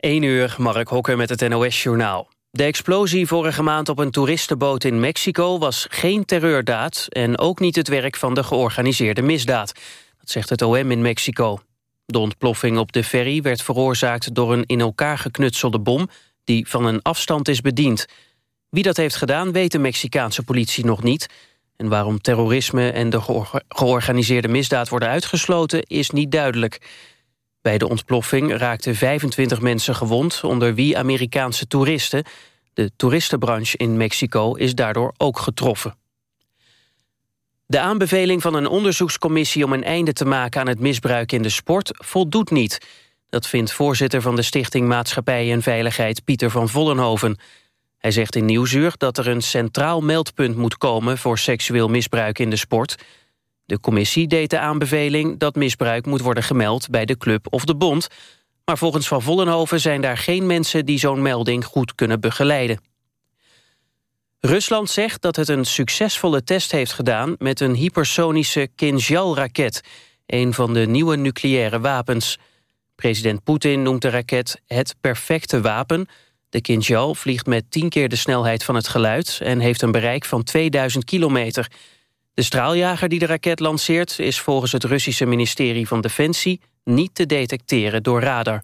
1 uur, Mark Hokker met het NOS-journaal. De explosie vorige maand op een toeristenboot in Mexico... was geen terreurdaad en ook niet het werk van de georganiseerde misdaad. Dat zegt het OM in Mexico. De ontploffing op de ferry werd veroorzaakt door een in elkaar geknutselde bom... die van een afstand is bediend. Wie dat heeft gedaan weet de Mexicaanse politie nog niet... en waarom terrorisme en de georganiseerde misdaad worden uitgesloten... is niet duidelijk... Bij de ontploffing raakten 25 mensen gewond, onder wie Amerikaanse toeristen. De toeristenbranche in Mexico is daardoor ook getroffen. De aanbeveling van een onderzoekscommissie om een einde te maken aan het misbruik in de sport voldoet niet. Dat vindt voorzitter van de Stichting Maatschappij en Veiligheid Pieter van Vollenhoven. Hij zegt in Nieuwsuur dat er een centraal meldpunt moet komen voor seksueel misbruik in de sport. De commissie deed de aanbeveling dat misbruik moet worden gemeld bij de club of de bond. Maar volgens Van Vollenhoven zijn daar geen mensen die zo'n melding goed kunnen begeleiden. Rusland zegt dat het een succesvolle test heeft gedaan met een hypersonische Kinjal-raket, een van de nieuwe nucleaire wapens. President Poetin noemt de raket het perfecte wapen. De Kinjal vliegt met tien keer de snelheid van het geluid en heeft een bereik van 2000 kilometer. De straaljager die de raket lanceert is volgens het Russische ministerie van Defensie niet te detecteren door radar.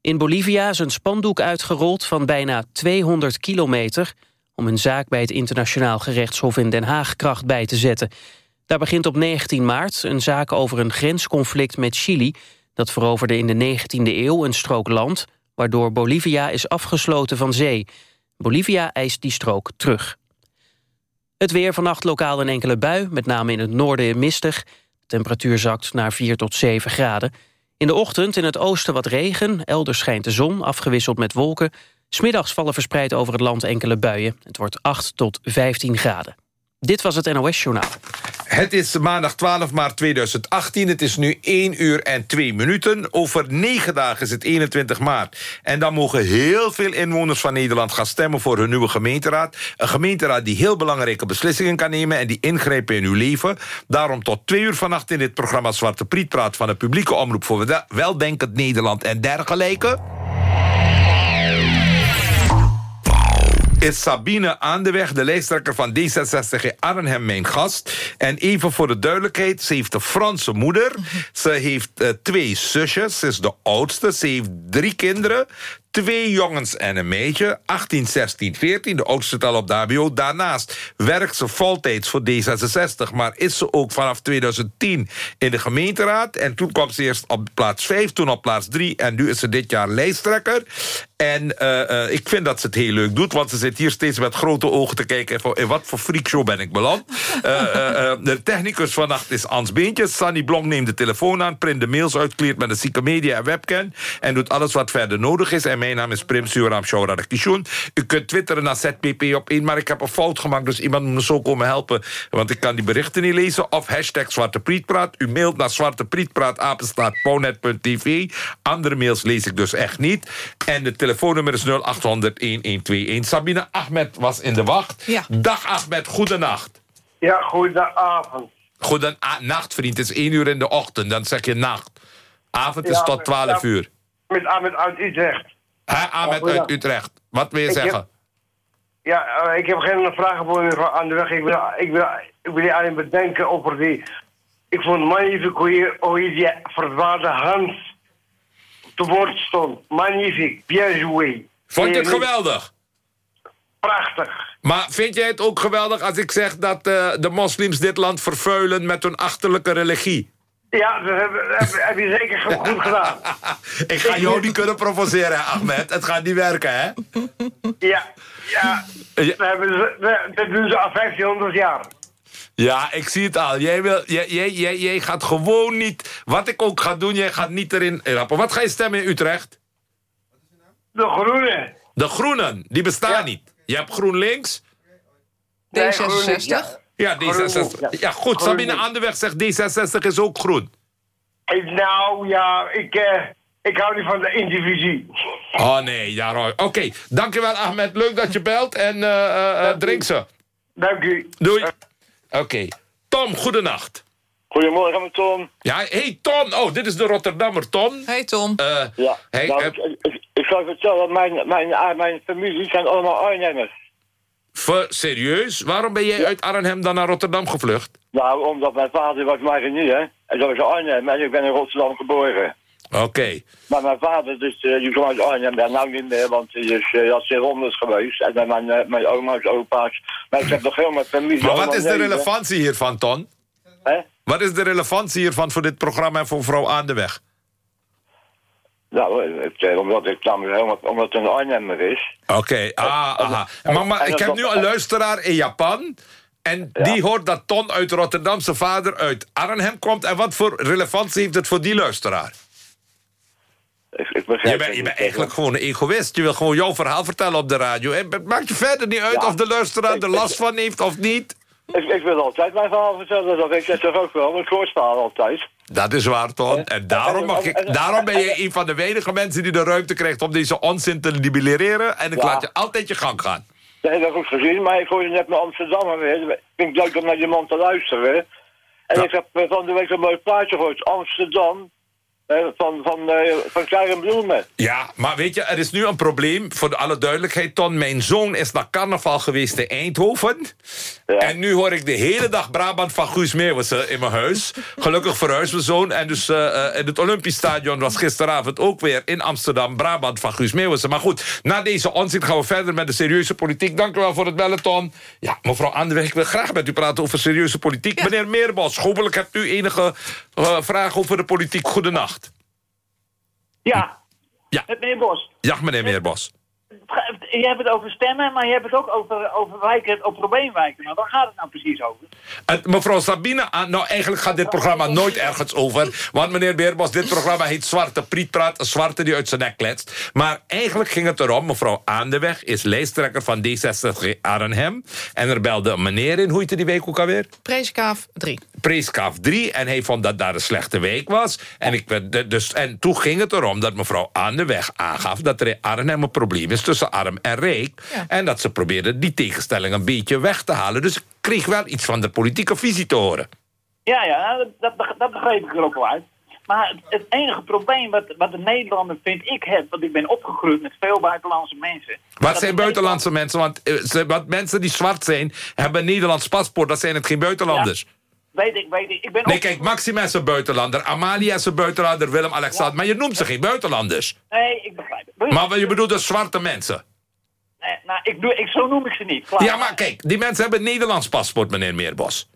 In Bolivia is een spandoek uitgerold van bijna 200 kilometer... om een zaak bij het internationaal gerechtshof in Den Haag kracht bij te zetten. Daar begint op 19 maart een zaak over een grensconflict met Chili... dat veroverde in de 19e eeuw een strook land... waardoor Bolivia is afgesloten van zee. Bolivia eist die strook terug. Het weer vannacht lokaal een enkele bui, met name in het noorden mistig. De temperatuur zakt naar 4 tot 7 graden. In de ochtend in het oosten wat regen, elders schijnt de zon, afgewisseld met wolken. Smiddags vallen verspreid over het land enkele buien. Het wordt 8 tot 15 graden. Dit was het NOS Journaal. Het is maandag 12 maart 2018. Het is nu 1 uur en 2 minuten. Over 9 dagen is het 21 maart. En dan mogen heel veel inwoners van Nederland gaan stemmen... voor hun nieuwe gemeenteraad. Een gemeenteraad die heel belangrijke beslissingen kan nemen... en die ingrijpen in uw leven. Daarom tot 2 uur vannacht in dit programma Zwarte Priet praat... van de publieke omroep voor weldenkend Nederland en dergelijke... is Sabine aan de weg, de lijsttrekker van D66 in Arnhem, mijn gast. En even voor de duidelijkheid, ze heeft een Franse moeder. Ze heeft uh, twee zusjes, ze is de oudste. Ze heeft drie kinderen twee jongens en een meisje, 18, 16, 14, de oudste al op de HBO. Daarnaast werkt ze voltijds voor D66, maar is ze ook vanaf 2010 in de gemeenteraad. En toen kwam ze eerst op plaats 5, toen op plaats 3 en nu is ze dit jaar lijsttrekker. En uh, uh, ik vind dat ze het heel leuk doet, want ze zit hier steeds met grote ogen te kijken... in wat voor freakshow ben ik beland. Uh, de technicus vannacht is Ans Beentjes. Sunny Blong neemt de telefoon aan, print de mails uit... kleert met een zieke media en webcam... en doet alles wat verder nodig is. En mijn naam is Prim Suram Shora Kishun. U kunt twitteren naar ZPP op 1, maar ik heb een fout gemaakt... dus iemand moet me zo komen helpen, want ik kan die berichten niet lezen. Of hashtag Zwarte Prietpraat. U mailt naar zwarteprietpraat, apenstaatponet.tv. Andere mails lees ik dus echt niet. En de telefoonnummer is 0800-1121. Sabine Ahmed was in de wacht. Ja. Dag Ahmed, goedenacht. Ja, goedenavond. Goedenacht, vriend. Het is 1 uur in de ochtend, dan zeg je nacht. Avond is Ja, tot met- 12 ja. uur. Met Ahmed uit Utrecht. Hè, Ahmed goedendag. uit Utrecht. Wat wil je Ik zeggen? heb- Ja, eh, ik heb geen vragen voor u aan de weg. Ik wil, ik wil, ik wil je alleen bedenken over die... Ik vond magnifiek hoe je, hoe je die verdwaarde Hans te woord stond. Magnifiek, bien joué. Vond je het geweldig? Prachtig. Maar vind jij het ook geweldig als ik zeg dat eh, de moslims dit land vervuilen met hun achterlijke religie? Ja, dat heb, heb, heb je zeker goed gedaan. ik ga jou niet kunnen provoceren, hè, Ahmed. Het gaat niet werken, hè? Ja, ja. Ja. Dat, hebben ze, dat- doen ze al 1500 jaar. Ja, ik zie het al. Jij, wil, jij, jij, jij, jij gaat gewoon niet... Wat ik ook ga doen, jij gaat niet erin rappen. Wat ga je stemmen in Utrecht? De groene. De Groenen, die bestaan Ja. niet. Je hebt GroenLinks. Nee, D66. groene, ja. Ja, D66. Ja. Ja, goed. Sabine. Anderweg zegt D66 is ook groen. Ik- Nou ja, ik, eh, ik hou niet van de individu. Oh nee, ja. Oké, dankjewel Ahmed. Leuk dat je belt. En eh, eh, eh, drink ze. Dank u. Doei. Oké. Tom, goedenacht. Goedemorgen, met Tom. Ja, hey Ton. Oh, dit is de Rotterdammer Ton. Hey Tom. Eh, Ja, hey, nou, eh, ik, ik, ik zou vertellen, mijn, mijn, ah, mijn familie zijn allemaal Arnhemmers. Ver- serieus? Waarom ben jij uit Arnhem dan naar Rotterdam gevlucht? Nou, omdat mijn vader was marinier, en dat was Arnhem, en ik ben in Rotterdam geboren. Oké. Maar mijn vader, dus, eh, die kwam uit Arnhem, ja, nou niet meer, want hij is uh, zeer honderd geweest. En mijn, eh, mijn oma's, opa's. Maar ik heb nog heel mijn familie. Maar wat is de relevantie hiervan, Ton? Hè? Wat is de relevantie hiervan voor dit programma en voor mevrouw Aan de Weg? Nou, eh, omdat ik namelijk omdat het een Arnhemmer is. Oké, ah, aha. Maar, maar ik heb nu een luisteraar in Japan... en die hoort dat Ton uit Rotterdam zijn vader uit Arnhem komt... en wat voor relevantie heeft het voor die luisteraar? Ik, Je bent, je bent eigenlijk gewoon een egoïst. Je wil gewoon jouw verhaal vertellen op de radio. En het maakt je verder niet uit Ja. of de luisteraar er last van heeft of niet. Ik, ik wil altijd mijn verhaal vertellen, dat weet je toch ook wel. Ik hoor altijd. Dat is waar, Ton. En daarom, mag ik, daarom ben je een van de weinige mensen die de ruimte krijgt... om deze onzin te libereren. En ik Ja. laat je altijd je gang gaan. Dat heb ik goed gezien, maar ik hoorde net naar Amsterdam weer. Ik vind het leuk om naar die man te luisteren. En Ja. ik heb eh, van de week een mooi plaatje gehoord. Amsterdam, eh, van, van, eh van Karen Bloemen. Ja, maar weet je, er is nu een probleem. Voor alle duidelijkheid, Ton. Mijn zoon is naar carnaval geweest in Eindhoven. Ja. En nu hoor ik de hele dag Brabant van Guus Meeuwissen in mijn huis. Gelukkig verhuisd mijn zoon. En dus eh, in het Olympisch Stadion was gisteravond ook weer in Amsterdam... Brabant van Guus Meeuwissen. Maar goed, na deze onzin gaan we verder met de serieuze politiek. Dank u wel voor het bellen, Ton. Ja, mevrouw Anderweg, ik wil graag met u praten over serieuze politiek. Meneer Meerbos, hopelijk hebt u enige vragen over de politiek. Goedenacht. Ja. Ja. Het meneer Bos. Ja, meneer Meerbos. Je hebt het over stemmen, maar je hebt het ook over, over wijken, over probleemwijken. Maar waar gaat het nou precies over? Het, mevrouw Sabine, aan- nou eigenlijk gaat dit programma nooit ergens over. Want meneer Beerbos, dit programma heet Zwarte Prietpraat. Een zwarte die uit zijn nek kletst. Maar eigenlijk ging het erom, mevrouw Aandeweg is lijsttrekker van D66 Arnhem. En er belde een meneer in, hoe heette die week ook alweer? Preeskaaf 3. Preeskaaf 3 en hij vond dat daar een slechte week was. En, ik, dus, en toen ging het erom dat mevrouw aan de weg aangaf... dat er in Arnhem een probleem is tussen arm en rijk. Ja. En dat ze probeerde die tegenstelling een beetje weg te halen. Dus ik kreeg wel iets van de politieke visie te horen. Ja, ja, dat, dat, beg- dat begreep ik er ook wel uit. Maar het, het enige probleem wat, wat de Nederlander, vind ik, heb... want ik ben opgegroeid met veel buitenlandse mensen... Wat zijn buitenlandse mensen? Want, eh, ze- want mensen die zwart zijn, hebben een Nederlands paspoort. Dat zijn het geen buitenlanders. Weet ik, weet ik. ik ben Nee, kijk, Maxima is een buitenlander. Amalia is een buitenlander. Willem-Alexander. Maar je noemt ze geen buitenlanders. Nee, ik begrijp het. Maar je bedoelt dus zwarte mensen. Nee, nou, ik, doe- ik, zo noem ik ze niet. Klaar. Ja, maar kijk, die mensen hebben een Nederlands paspoort, meneer Meerbos.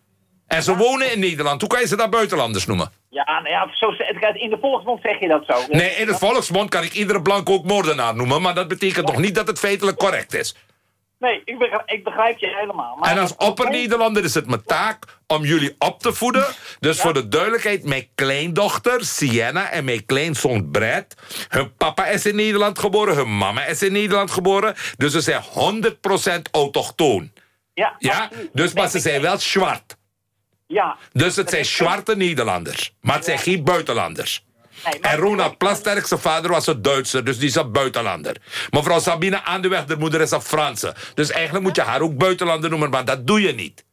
En ze wonen in Nederland. Hoe kan je ze dan buitenlanders noemen? Ja, nou ja, zo, in de volksmond zeg je dat zo. Nee, in het volksmond kan ik iedere blank ook moordenaar noemen... maar dat betekent nog niet dat het feitelijk correct is. Nee, ik begrijp, ik begrijp je helemaal. Maar En als opper-Nederlander is het mijn taak om jullie op te voeden. Dus voor de duidelijkheid, mijn kleindochter Sienna en mijn kleinzoon Brett... hun papa is in Nederland geboren, hun mama is in Nederland geboren... dus ze zijn 100% autochtoon. Ja, Ja? absoluut. Dus, maar ze zijn wel zwart. Ja. Dus het zijn zwarte Nederlanders. Maar het zijn geen buitenlanders. Nee, maar- En Ronald Plasterk, zijn vader was een Duitser, dus die is een buitenlander. Mevrouw Sabine aan de weg, de moeder is een Franse. Dus eigenlijk moet je haar ook buitenlander noemen, maar dat doe je niet.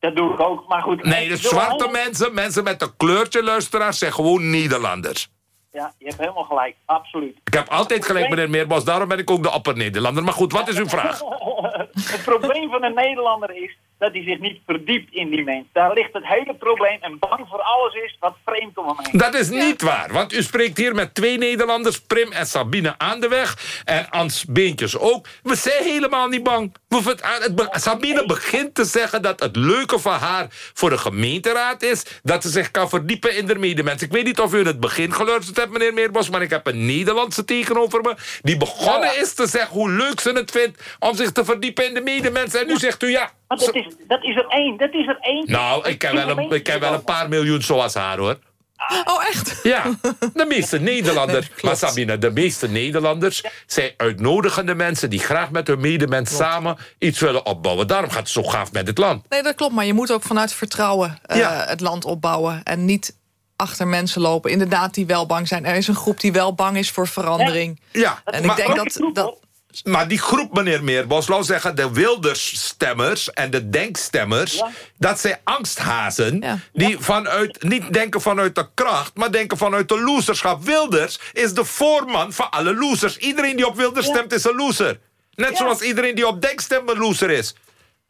Dat doe ik ook, maar goed. Nee, wil zwarte mensen, mensen met een kleurtje luisteraars, zijn gewoon Nederlanders. Ja, je hebt helemaal gelijk, absoluut. Ik heb altijd gelijk, meneer Meerbos, daarom ben ik ook de opper-Nederlander. Maar goed, wat is uw vraag? het probleem van een Nederlander is dat hij zich niet verdiept in die mens. Daar ligt het hele probleem en bang voor alles is wat vreemd om hem heen. Dat is niet waar, want u spreekt hier met twee Nederlanders... Prim en Sabine aan de weg en Ans Beentjes ook. We zijn helemaal niet bang. Ah, het be- Sabine begint te zeggen dat het leuke van haar voor de gemeenteraad is... dat ze zich kan verdiepen in de medemens. Ik weet niet of u in het begin geluisterd hebt, meneer Meerbos... maar ik heb een Nederlandse tegenover me... die begonnen is te zeggen hoe leuk ze het vindt... om zich te verdiepen in de medemens. En nu zegt u ja... Want dat is, dat is er één, dat is er één. Nou, ik ken, wel een, ik ken wel een paar miljoen zoals haar, hoor. Oh, echt? Ja, de meeste Nederlanders. maar Sabine, de meeste Nederlanders zijn uitnodigende mensen... die graag met hun medemens samen iets willen opbouwen. Daarom gaat het zo gaaf met het land. Nee, dat klopt. Maar je moet ook vanuit vertrouwen eh, Ja. het land opbouwen. En niet achter mensen lopen. Inderdaad, die wel bang zijn. Er is een groep die wel bang is voor verandering. Ja, En ik maar denk dat, dat... Maar die groep, meneer Meerbos, we zeggen... de Wilders-stemmers en de denkstemmers... Ja. dat zijn angsthazen... Ja. die vanuit, niet denken vanuit de kracht... maar denken vanuit de loserschap. Wilders is de voorman van alle losers. Iedereen die op Wilders stemt is een loser. Net Ja. zoals iedereen die op Denk stemt een loser is.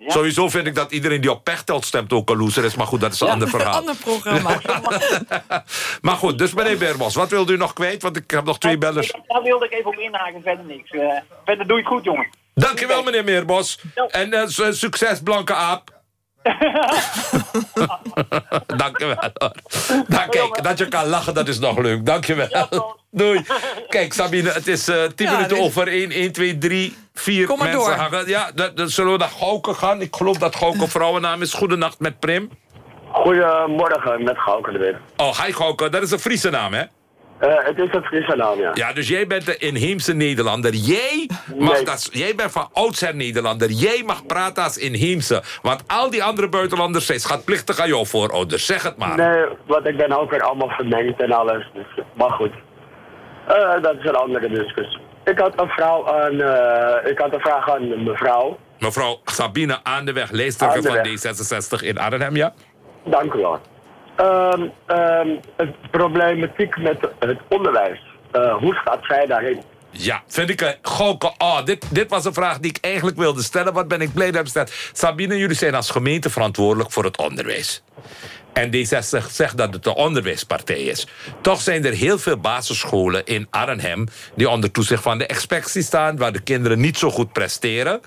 Sowieso vind ik dat iedereen die op Pechtold stemt ook een loser is. Maar goed, dat is een ander verhaal. Ander programma. Maar goed, dus meneer Meerbos, wat wilt u nog kwijt? Want ik heb nog twee bellers. Daar wilde ik even op inhaken, verder niks. Eh, verder doe je het goed, jongen. Dankjewel, meneer Meerbos. En eh, su- succes, Blanke Aap. Dankjewel. hoor. Nou, kijk, dat je kan lachen, dat is nog leuk. Dankjewel. Doei. Kijk, Sabine, het is eh 10 Ja, minuten dit- over 1, 1, 2, 3, 4 Kom maar mensen door. hangen. Ja, dan, dan zullen we naar Gauke gaan. Ik geloof dat Gauke vrouwennaam is. Goedenacht met Prim. Goedemorgen, met Gauke er weer. Oh, hi Gauke, dat is een Friese naam, hè? Eh, het is een Friese naam, ja. Ja, dus jij bent de inheemse Nederlander. Jij, mag Nee. dat, jij bent van oudsher Nederlander. Jij mag praten als inheemse. Want al die andere buitenlanders zijn schatplichtig aan jouw voorouders. Zeg het maar. Nee, want ik ben ook weer allemaal vermengd en alles. Dus, maar goed. Eh, dat is een andere discussie. Ik had een, vrouw aan, eh, ik had een vraag aan mevrouw. Mevrouw Sabine Aan de van weg. D66 in Arnhem, ja? Dank u wel. Ehm, ehm, het problematiek met het onderwijs. Eh, hoe staat zij daarin? Ja, vind ik een Gauke. Oh, dit, dit was een vraag die ik eigenlijk wilde stellen. Wat ben ik blij dat ik gesteld. Sabine, jullie zijn als gemeente verantwoordelijk voor het onderwijs. En D66 zegt dat het een onderwijspartij is. Toch zijn er heel veel basisscholen in Arnhem... die onder toezicht van de inspectie staan... waar de kinderen niet zo goed presteren.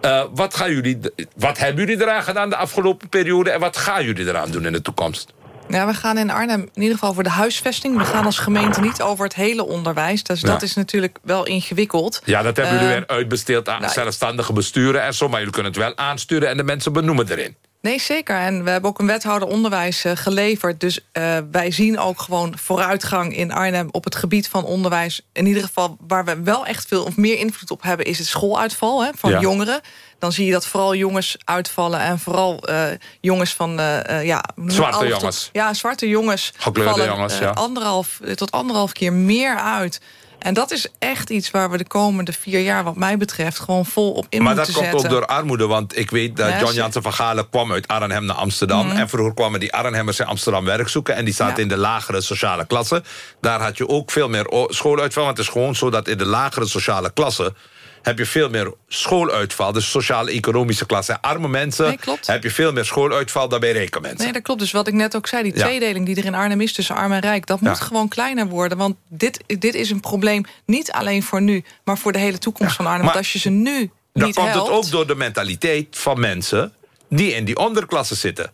Eh, wat, gaan jullie, wat hebben jullie eraan gedaan de afgelopen periode... en wat gaan jullie eraan doen in de toekomst? Ja, we gaan in Arnhem in ieder geval voor de huisvesting. We gaan als gemeente niet over het hele onderwijs. Dus dat is natuurlijk wel ingewikkeld. Ja, dat hebben jullie Eh, weer uitbesteed aan nou, zelfstandige besturen en zo... maar jullie kunnen het wel aansturen en de mensen benoemen erin. Nee, zeker. En we hebben ook een wethouder onderwijs eh, geleverd. Dus eh, wij zien ook gewoon vooruitgang in Arnhem... op het gebied van onderwijs. In ieder geval waar we wel echt veel of meer invloed op hebben... is het schooluitval hè, van Ja. jongeren. Dan zie je dat vooral jongens uitvallen... en vooral eh, jongens van... eh, ja, Zwarte jongens. Tot- ja, zwarte jongens Gekleurde vallen jongens, ja. anderhalf, tot anderhalf keer meer uit... En dat is echt iets waar we de komende vier jaar, wat mij betreft, gewoon vol op in Maar dat moeten komt zetten. ook door armoede, want ik weet dat John Jansen van Galen kwam uit Arnhem naar Amsterdam. En vroeger kwamen die Arnhemmers in Amsterdam werk zoeken. En die zaten Ja. in de lagere sociale klasse. Daar had je ook veel meer schooluitval. Want het is gewoon zo dat in de lagere sociale klasse heb je veel meer schooluitval. Dus sociale-economische klasse. En arme mensen Nee, heb je veel meer schooluitval dan bij rijke mensen. Nee, dat klopt. Dus wat ik net ook zei, die Ja. tweedeling die er in Arnhem is tussen arm en rijk, dat moet gewoon kleiner worden. Want dit, dit is een probleem niet alleen voor nu, maar voor de hele toekomst van Arnhem. Want als je ze nu Dan komt helpt, het ook door de mentaliteit van mensen die in die onderklasse zitten.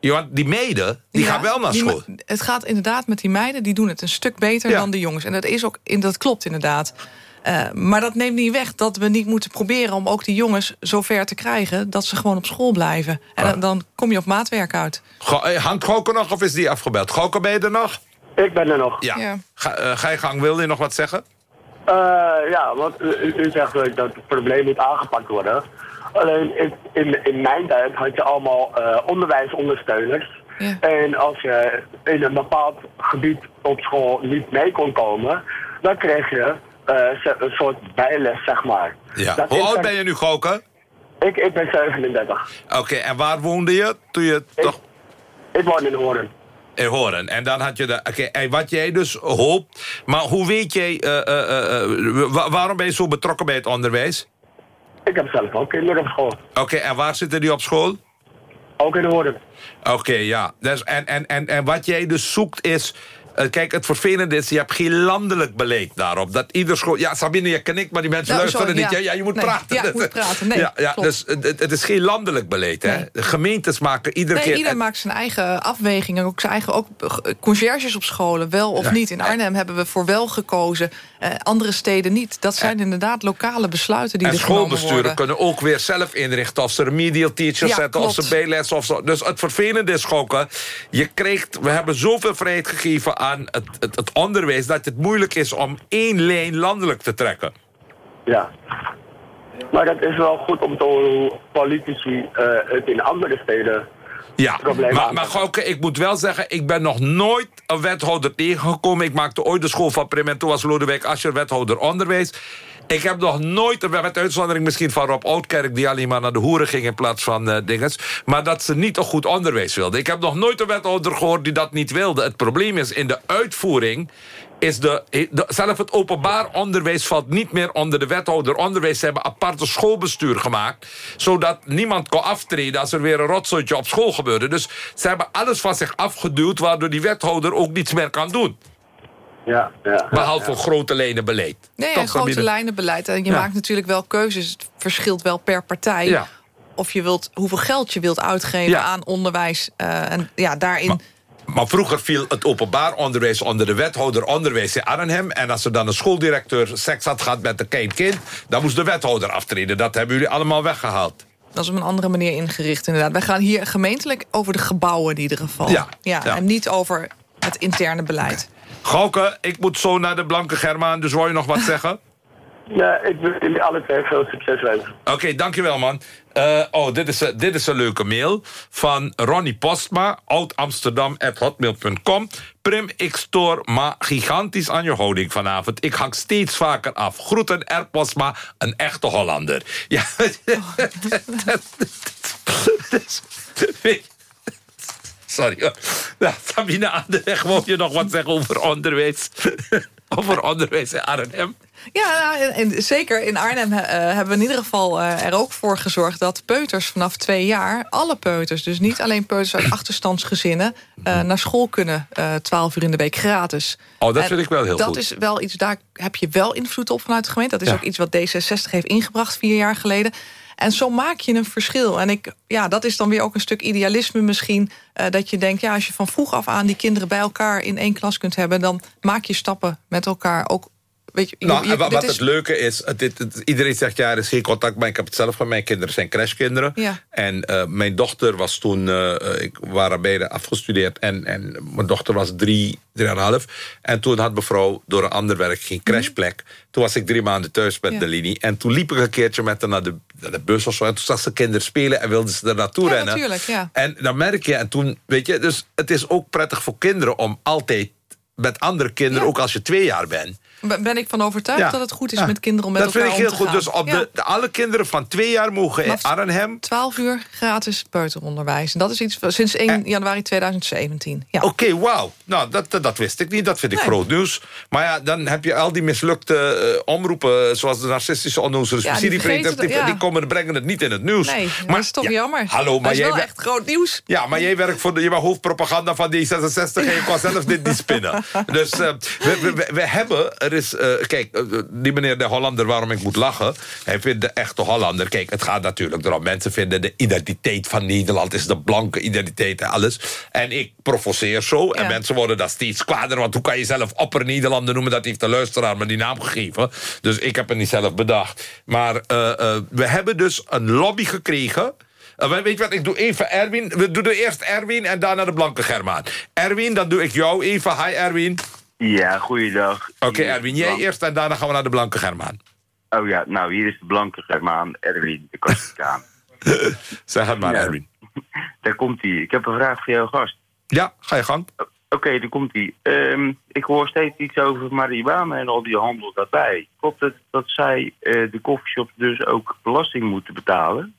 Ja, die meiden, die Ja, gaan wel naar school. Het gaat inderdaad met die meiden, die doen het een stuk beter Ja. dan de jongens. En dat, is ook, in- dat klopt inderdaad. Eh, maar dat neemt niet weg dat we niet moeten proberen... om ook die jongens zover te krijgen dat ze gewoon op school blijven. En Ah. dan, dan kom je op maatwerk uit. Go- eh, Hangt Gauke nog of is die afgebeld? Gauke, ben je er nog? Ik ben er nog. Ja. Ja. Ga, eh, ga je gang, wil je nog wat zeggen? Eh, ja, want u, zegt dat het probleem moet aangepakt worden. Alleen in, in, in mijn tijd had je allemaal eh, onderwijsondersteuners. Ja. En als je in een bepaald gebied op school niet mee kon komen, dan kreeg je een soort bijles, zeg maar. Ja. Dat Hoe oud ben je nu, Gauke? Ik, ik ben 37. Oké, en waar woonde je toen je toch Ik woon in Horen. in Horen? En dan had je de... Oké, en wat jij dus hoopt... Maar hoe weet jij... eh, eh, eh, wa- waarom ben je zo betrokken bij het onderwijs? Ik heb zelf ook kinderen op school. Oké, en waar zitten die op school? Ook in Horen. Oké, ja. Dus, en, en, en, en wat jij dus zoekt is... eh, kijk, het vervelende is, je hebt geen landelijk beleid daarop. Dat ieder school... Ja, Sabine, je knikt, maar die mensen Nou, luisteren sorry, niet. Ja. je moet Nee, praten. ja, moet praten. Nee, ja, dus het, het is geen landelijk beleid, hè. Nee. De gemeentes maken iedere Nee, keer... ieder maakt zijn eigen afwegingen. Ook zijn eigen ook conciërges op scholen, wel of niet. In Arnhem hebben we voor wel gekozen. eh, andere steden niet. Dat zijn inderdaad lokale besluiten die En er schoolbesturen kunnen ook weer zelf inrichten... of ze remedial teachers zetten, of ze bijles of zo. Dus het vervelende is, Gokke... je krijgt, we hebben zoveel vrijheid gegeven aan het, het, het onderwijs... dat het moeilijk is om één lijn landelijk te trekken. Ja. Maar dat is wel goed om te horen hoe politici eh, het in andere steden... Ja, Probleem maar, maar Gauke, ik moet wel zeggen... ik ben nog nooit een wethouder tegengekomen. Ik maakte ooit de school van Prim... en toen was Lodewijk Asscher wethouder onderwijs. Ik heb nog nooit, met uitzondering misschien van Rob Oudkerk... die alleen maar naar de hoeren ging in plaats van uh, dinges... maar dat ze niet een goed onderwijs wilden. Ik heb nog nooit een wethouder gehoord die dat niet wilde. Het probleem is, in de uitvoering is de, de, zelf het openbaar onderwijs valt niet meer onder de wethouder onderwijs. Ze hebben aparte schoolbestuur gemaakt. Zodat niemand kon aftreden als er weer een rotzooitje op school gebeurde. Dus ze hebben alles van zich afgeduwd... waardoor die wethouder ook niets meer kan doen. Ja, ja, Behalve ja. grote lijnenbeleid. Nee, Toch, grote Sabine? lijnenbeleid. En je Ja. maakt natuurlijk wel keuzes. Het verschilt wel per partij. Ja. Of je wilt, hoeveel geld je wilt uitgeven Ja. aan onderwijs. Eh, en ja, daarin... Maar vroeger viel het openbaar onderwijs onder de wethouder onderwijs in Arnhem. En als er dan een schooldirecteur seks had gehad met een klein kind... dan moest de wethouder aftreden. Dat hebben jullie allemaal weggehaald. Dat is op een andere manier ingericht, inderdaad. Wij gaan hier gemeentelijk over de gebouwen in ieder geval. Ja, ja. En niet over het interne beleid. Gauke, ik moet zo naar de Blanke Germaan, dus wil je nog wat zeggen? Ja, ik wil jullie alle twee veel succes wensen. Oké, dankjewel man. Eh, oh, dit is, een- dit is een leuke mail van Ronnie Postma, oudamsterdam.hotmail.com. Prim, ik stoor maar gigantisch aan je houding vanavond. Ik hang steeds vaker af. Groeten R. Postma, een echte Hollander. Ja, Sorry hoor. Nou, Sabine aan de weg, wou je nog wat zeggen over onderwijs? over onderwijs in Arnhem? Ja, nou, en, en zeker in Arnhem eh, hebben we in ieder geval eh, er ook voor gezorgd... dat peuters vanaf twee jaar, alle peuters... dus niet alleen peuters uit achterstandsgezinnen... eh, naar school kunnen, twaalf uur in de week gratis. Oh, dat En vind ik wel heel dat goed. is wel iets, daar heb je wel invloed op vanuit de gemeente. Dat is Ja. ook iets wat D66 heeft ingebracht vier jaar geleden. En zo maak je een verschil. En ik, ja, dat is dan weer ook een stuk idealisme misschien. eh, dat je denkt, ja, als je van vroeg af aan die kinderen bij elkaar in één klas kunt hebben, dan maak je stappen met elkaar. Ook, weet je, je- Nou, je- wat is- het leuke is, het- iedereen zegt ja, er is geen contact, maar ik heb het zelf van mijn kinderen zijn crashkinderen. Ja. En eh, mijn dochter was toen, eh, ik waren beide afgestudeerd en, en mijn dochter was drie, drieënhalf. En toen had mevrouw door een ander werk geen crashplek. Toen was ik drie maanden thuis met Mhm. Ja. de linie. En toen liep ik een keertje met haar naar de, naar de bus of zo. En toen zag ze kinderen spelen en wilden ze er naartoe Ja, rennen. natuurlijk, ja. En dan merk je, en toen, weet je, dus het is ook prettig voor kinderen om altijd met andere kinderen, ook als je twee jaar bent. Ben ik van overtuigd Ja. dat het goed is Ja. met kinderen om met dat elkaar vind ik heel te goed. gaan. Dus op de, alle kinderen van twee jaar mogen in Arnhem... 12 uur gratis peuteronderwijs. En dat is iets sinds 1 En- januari 2017. Ja. Oké, wauw. Nou, dat, dat, dat wist ik niet. Dat vind ik Nee. groot nieuws. Maar ja, dan heb je al die mislukte eh, omroepen... zoals de narcistische onnozele Ja, die die, dat- die komen, brengen het niet in het nieuws. Nee, dat is toch ja, jammer. Hallo, maar dat is jij... wel echt groot nieuws. Ja, maar jij werkt voor de je hoofdpropaganda van D66 en je kon zelf dit niet spinnen. Dus eh, we, we, we- we hebben, er is, eh, kijk, eh, die meneer de Hollander waarom ik moet lachen, hij vindt de echte Hollander. Kijk, het gaat natuurlijk erom, mensen vinden de identiteit van Nederland is de blanke identiteit en alles. En ik provoceer zo en mensen worden daar steeds kwader, want hoe kan je zelf opper Nederlander noemen, dat heeft de luisteraar me die naam gegeven. Dus ik heb het niet zelf bedacht. Maar eh, we hebben dus een lobby gekregen uh, weet je wat, ik doe even Erwin. We doen eerst Erwin en daarna de blanke Germaan. Erwin, dan doe ik jou even. Hi Erwin. Ja, goeiedag. Oké is Erwin, jij eerst en daarna gaan we naar de blanke Germaan. Oh ja, nou hier is de blanke Germaan, Erwin, de Kasticaan. Zeg het maar Ja. Erwin. Daar komt hij. Ik heb een vraag voor jouw gast. Ja, ga je gang. Oké, daar komt hij. Ehm, ik hoor steeds iets over marihuana en al die handel daarbij. Klopt het dat zij eh, de coffeeshops dus ook belasting moeten betalen?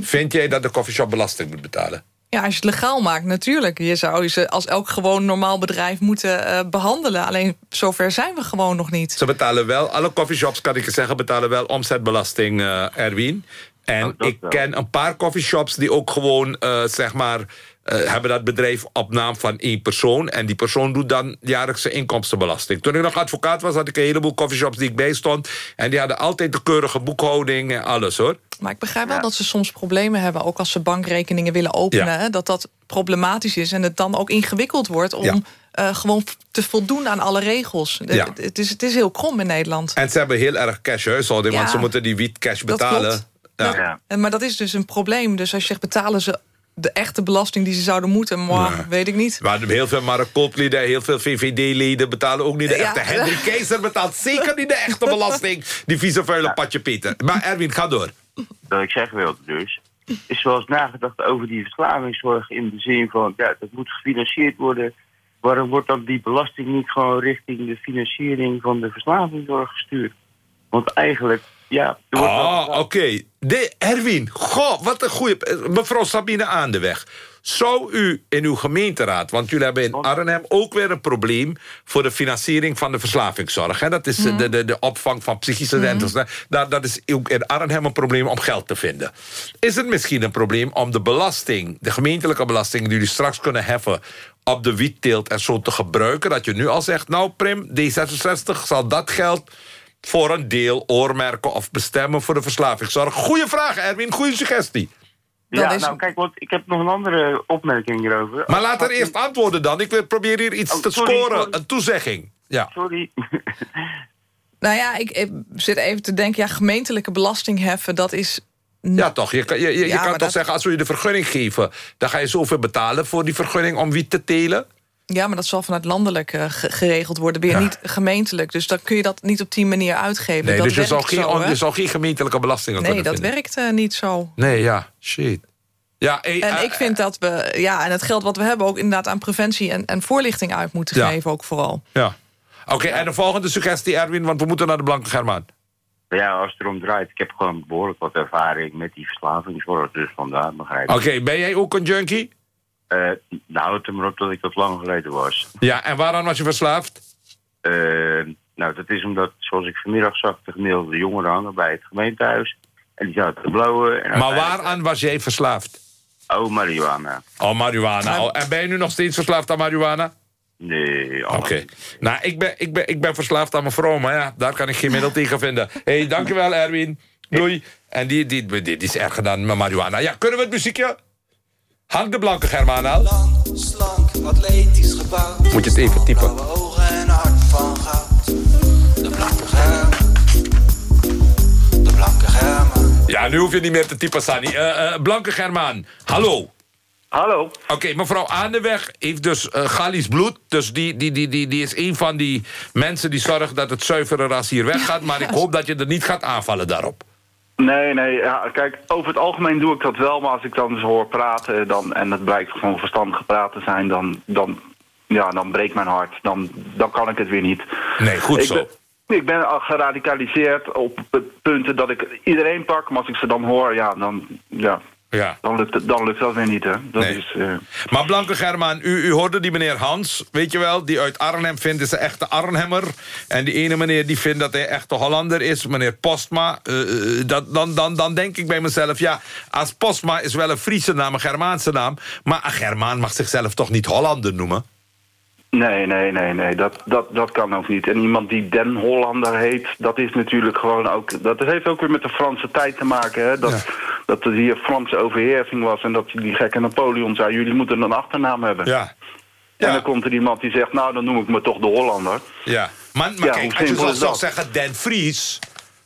Vind jij dat de coffeeshop belasting moet betalen? Ja, als je het legaal maakt, natuurlijk. Je zou ze als elk gewoon normaal bedrijf moeten eh, behandelen. Alleen zover zijn we gewoon nog niet. Ze betalen wel, alle coffeeshops kan ik je zeggen, betalen wel omzetbelasting, eh, Erwin. En Oh, ik wel. ken een paar coffeeshops die ook gewoon, eh, zeg maar, eh, hebben dat bedrijf op naam van één persoon. En die persoon doet dan jaarlijkse inkomstenbelasting. Toen ik nog advocaat was, had ik een heleboel coffeeshops die ik bijstond. En die hadden altijd de keurige boekhouding en alles hoor. Maar ik begrijp wel Ja. dat ze soms problemen hebben... ook als ze bankrekeningen willen openen... Ja. hè, dat dat problematisch is en het dan ook ingewikkeld wordt... om Ja. eh, gewoon te voldoen aan alle regels. Ja. Het, is, het is heel krom in Nederland. En ze hebben heel erg cash huishouding, want Ja. ze moeten die wiet cash Dat betalen. klopt. Ja. Ja. En, maar dat is dus een probleem. Dus als je zegt, betalen ze de echte belasting die ze zouden moeten... Nee. weet ik niet. Hadden heel veel Mark Koopleden, heel veel VVD-leden betalen ook niet de Ja. echte. Henry Keizer betaalt zeker niet de echte belasting. Die vieze vuile patje Pieter. Maar Erwin, ga door. Dat ik zeggen wilde dus. Is wel eens nagedacht over die verslavingszorg in de zin van... ja, dat moet gefinancierd worden. Waarom wordt dan die belasting niet gewoon richting de financiering van de verslavingszorg gestuurd? Want eigenlijk, ja... Ah, oké. De Erwin, goh, wat een goede... Mevrouw Sabine aan de weg. Zou u in uw gemeenteraad... want jullie hebben in Arnhem ook weer een probleem... voor de financiering van de verslavingszorg. Hè? Dat is eh, de, de, de opvang van psychische rentes. Daar, dat is ook in Arnhem een probleem om geld te vinden. Is het misschien een probleem om de belasting... de gemeentelijke belasting die jullie straks kunnen heffen... op de wietteelt en zo te gebruiken... dat je nu al zegt, nou Prim, D66 zal dat geld voor een deel oormerken of bestemmen voor de verslavingszorg? Goeie vraag, Erwin. Goeie suggestie. Dan ja, is- nou kijk, want ik heb nog een andere opmerking hierover. Maar laat er eerst antwoorden dan. Ik wil proberen hier iets Oh, te sorry, scoren. sorry. Een toezegging. Ja. Sorry. Nou ja, ik, ik zit even te denken, ja, gemeentelijke belasting heffen, dat is... ja, toch. Je kan, je, je, je Ja, kan toch dat- zeggen, als we je de vergunning geven... dan ga je zoveel betalen voor die vergunning om wiet te telen? Ja, maar dat zal vanuit landelijk eh, ge- geregeld worden, weer Ja. niet gemeentelijk. Dus dan kun je dat niet op die manier uitgeven. Nee, dat dus je werkt zou, geen, zo, je zou geen gemeentelijke belastingen Nee, kunnen dat vinden. werkt eh, niet zo. Nee, ja. Shit. Ja, hey, En eh, ik vind dat we, ja, en het geld wat we hebben... ook inderdaad aan preventie en, en voorlichting uit moeten Ja. geven, ook vooral. Ja. Oké, en de volgende suggestie, Erwin, want we moeten naar de Blanke Germaan. Ja, als het erom draait. Ik heb gewoon behoorlijk wat ervaring met die verslavingszorg. Dus vandaar begrijp ik. Oké, ben jij ook een junkie? Eh, nou, het er maar op dat ik dat lang geleden was. Ja, en waaraan was je verslaafd? Eh, nou, dat is omdat, zoals ik vanmiddag zag, de gemiddelde jongeren hangen bij het gemeentehuis. En die zaten te blowen. En Maar waaraan was jij verslaafd? Oh, marihuana. Oh, marihuana. Oh, en ben je nu nog steeds verslaafd aan marihuana? Nee, Oké. Nou, ik ben, ik, ben, ik ben verslaafd aan mijn vrouw, maar ja, daar kan ik geen middel tegen vinden. Hé, hey, dankjewel Erwin. Doei. En die, die, die, die is erger dan mijn marihuana. Ja, kunnen we het muziekje? Hang de blanke Germaan aan. Lang, slank, atletisch gebouwd. Moet je het even typen. Blauwe ogen en een hart van goud. De blanke. De blanke. Ja, nu hoef je niet meer te typen, Sani. Eh, eh, blanke Germaan, hallo. Hallo. Oké, mevrouw Aandenweg heeft dus uh, Gallisch bloed. Dus die, die, die, die, die is een van die mensen die zorgen dat het zuivere ras hier weggaat. Maar ik hoop dat je er niet gaat aanvallen daarop. Nee, nee, ja, kijk, over het algemeen doe ik dat wel, maar als ik dan eens hoor praten dan, en het blijkt gewoon verstandig praten te zijn, dan, dan, ja, dan breekt mijn hart. Dan, dan kan ik het weer niet. Nee, goed ik zo. Ben, ik ben al geradicaliseerd op punten dat ik iedereen pak, maar als ik ze dan hoor, ja, dan, ja, Ja. dan, lukt, het, dan lukt dat weer niet, hè. Dat Nee. is, eh, Maar Blanke Germaan, u, u hoorde die meneer Hans, weet je wel... die uit Arnhem vindt, is een echte Arnhemmer. En die ene meneer die vindt dat hij echte Hollander is, meneer Postma. eh, eh, dat, dan, dan, dan denk ik bij mezelf, ja... als Postma is wel een Friese naam, een Germaanse naam... maar een Germaan mag zichzelf toch niet Hollander noemen? Nee, nee, nee, nee, dat, dat, dat kan ook niet. En iemand die Den Hollander heet, dat is natuurlijk gewoon ook... Dat heeft ook weer met de Franse tijd te maken, hè? Dat, dat er hier Franse overheersing was en dat die gekke Napoleon zei... jullie moeten een achternaam hebben. Ja. En dan komt er iemand die zegt, nou, dan noem ik me toch de Hollander. Ja, maar, maar Ja, kijk, als je zou dat? zeggen Den Fries...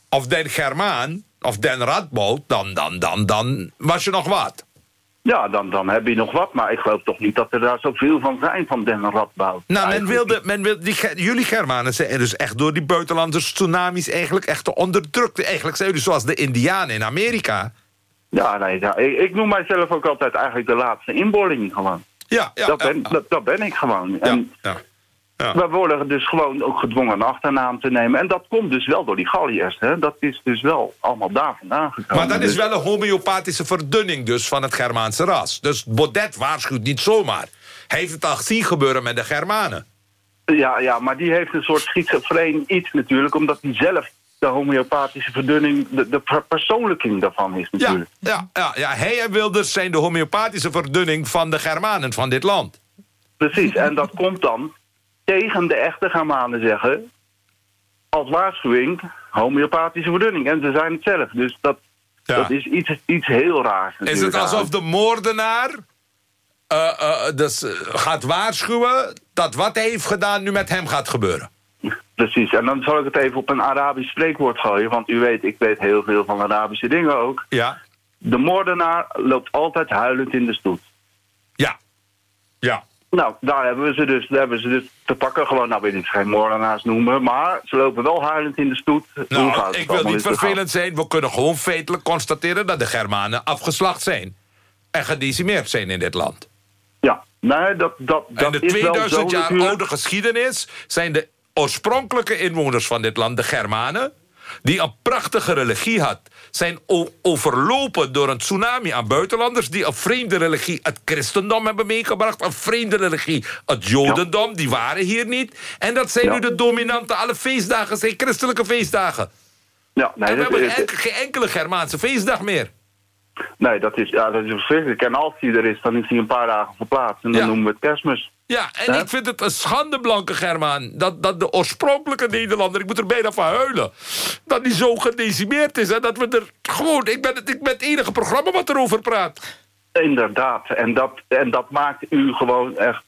of Den Germaan, of Den Radboud... dan, dan, dan, dan was je nog wat. Ja, dan, dan heb je nog wat, maar ik geloof toch niet dat er daar zoveel van zijn van Den Radboud. Nou, men wilde, men wilde die, jullie Germanen zijn dus echt door die buitenlanders tsunamis eigenlijk echt onderdrukt. Eigenlijk zijn jullie zoals de Indianen in Amerika. Ja, nee, ja, ik, ik noem mijzelf ook altijd eigenlijk de laatste inboorling gewoon. Ja, ja, dat, ben, dat, dat ben ik gewoon. En ja, ja. We worden dus gewoon ook gedwongen een achternaam te nemen. En dat komt dus wel door die Galliërs. Hè? Dat is dus wel allemaal daar vandaan gekomen. Maar dat is Dus- wel een homeopathische verdunning dus van het Germaanse ras. Dus Baudet waarschuwt niet zomaar. Hij heeft het al gezien gebeuren met de Germanen. Ja, ja, maar die heeft een soort schizofreen iets natuurlijk. Omdat hij zelf de homeopathische verdunning, de, de per- persoonlijking daarvan is Ja, natuurlijk. ja, ja, ja, hij en Wilders zijn de homeopathische verdunning van de Germanen van dit land. Precies, en dat komt dan tegen de echte Germanen zeggen... als waarschuwing homeopathische verdunning. En ze zijn het zelf, dus dat, Ja. dat is iets, iets heel raars Is het alsof de moordenaar dus, eh, gaat waarschuwen... dat wat hij heeft gedaan nu met hem gaat gebeuren? Precies, en dan zal ik het even op een Arabisch spreekwoord gooien... want u weet, ik weet heel veel van Arabische dingen ook. Ja. De moordenaar loopt altijd huilend in de stoet. Ja. Ja. Nou, daar hebben we ze dus, daar hebben ze dus te pakken. Gewoon, nou wil ik geen moordenaars noemen... maar ze lopen wel huilend in de stoet. Hoe gaat Nou, ik wil niet vervelend zijn. We kunnen gewoon feitelijk constateren... dat de Germanen afgeslacht zijn. En gedecimeerd zijn in dit land. Ja, nee, dat, dat, dat en de is wel 2000 zo jaar oude geschiedenis... zijn de oorspronkelijke inwoners van dit land de Germanen. Die een prachtige religie had... zijn overlopen door een tsunami aan buitenlanders... die een vreemde religie, het christendom hebben meegebracht... een vreemde religie, het jodendom, die waren hier niet. En dat zijn Ja. nu de dominante, alle feestdagen zijn christelijke feestdagen. Ja, nee, en we hebben enke- geen enkele Germaanse feestdag meer. nee dat, is, ja, dat is verschrikkelijk. En als die er is, dan is hij een paar dagen verplaatst. En dan Ja. noemen we het kerstmis. Ja, en Ja. ik vind het een schande, Blanke Germaan... Dat, dat de oorspronkelijke Nederlander, ik moet er bijna van huilen... dat die zo gedecimeerd is. En dat we er gewoon... Ik ben, het, ik ben het enige programma wat erover praat. Inderdaad. En dat, en dat maakt u gewoon echt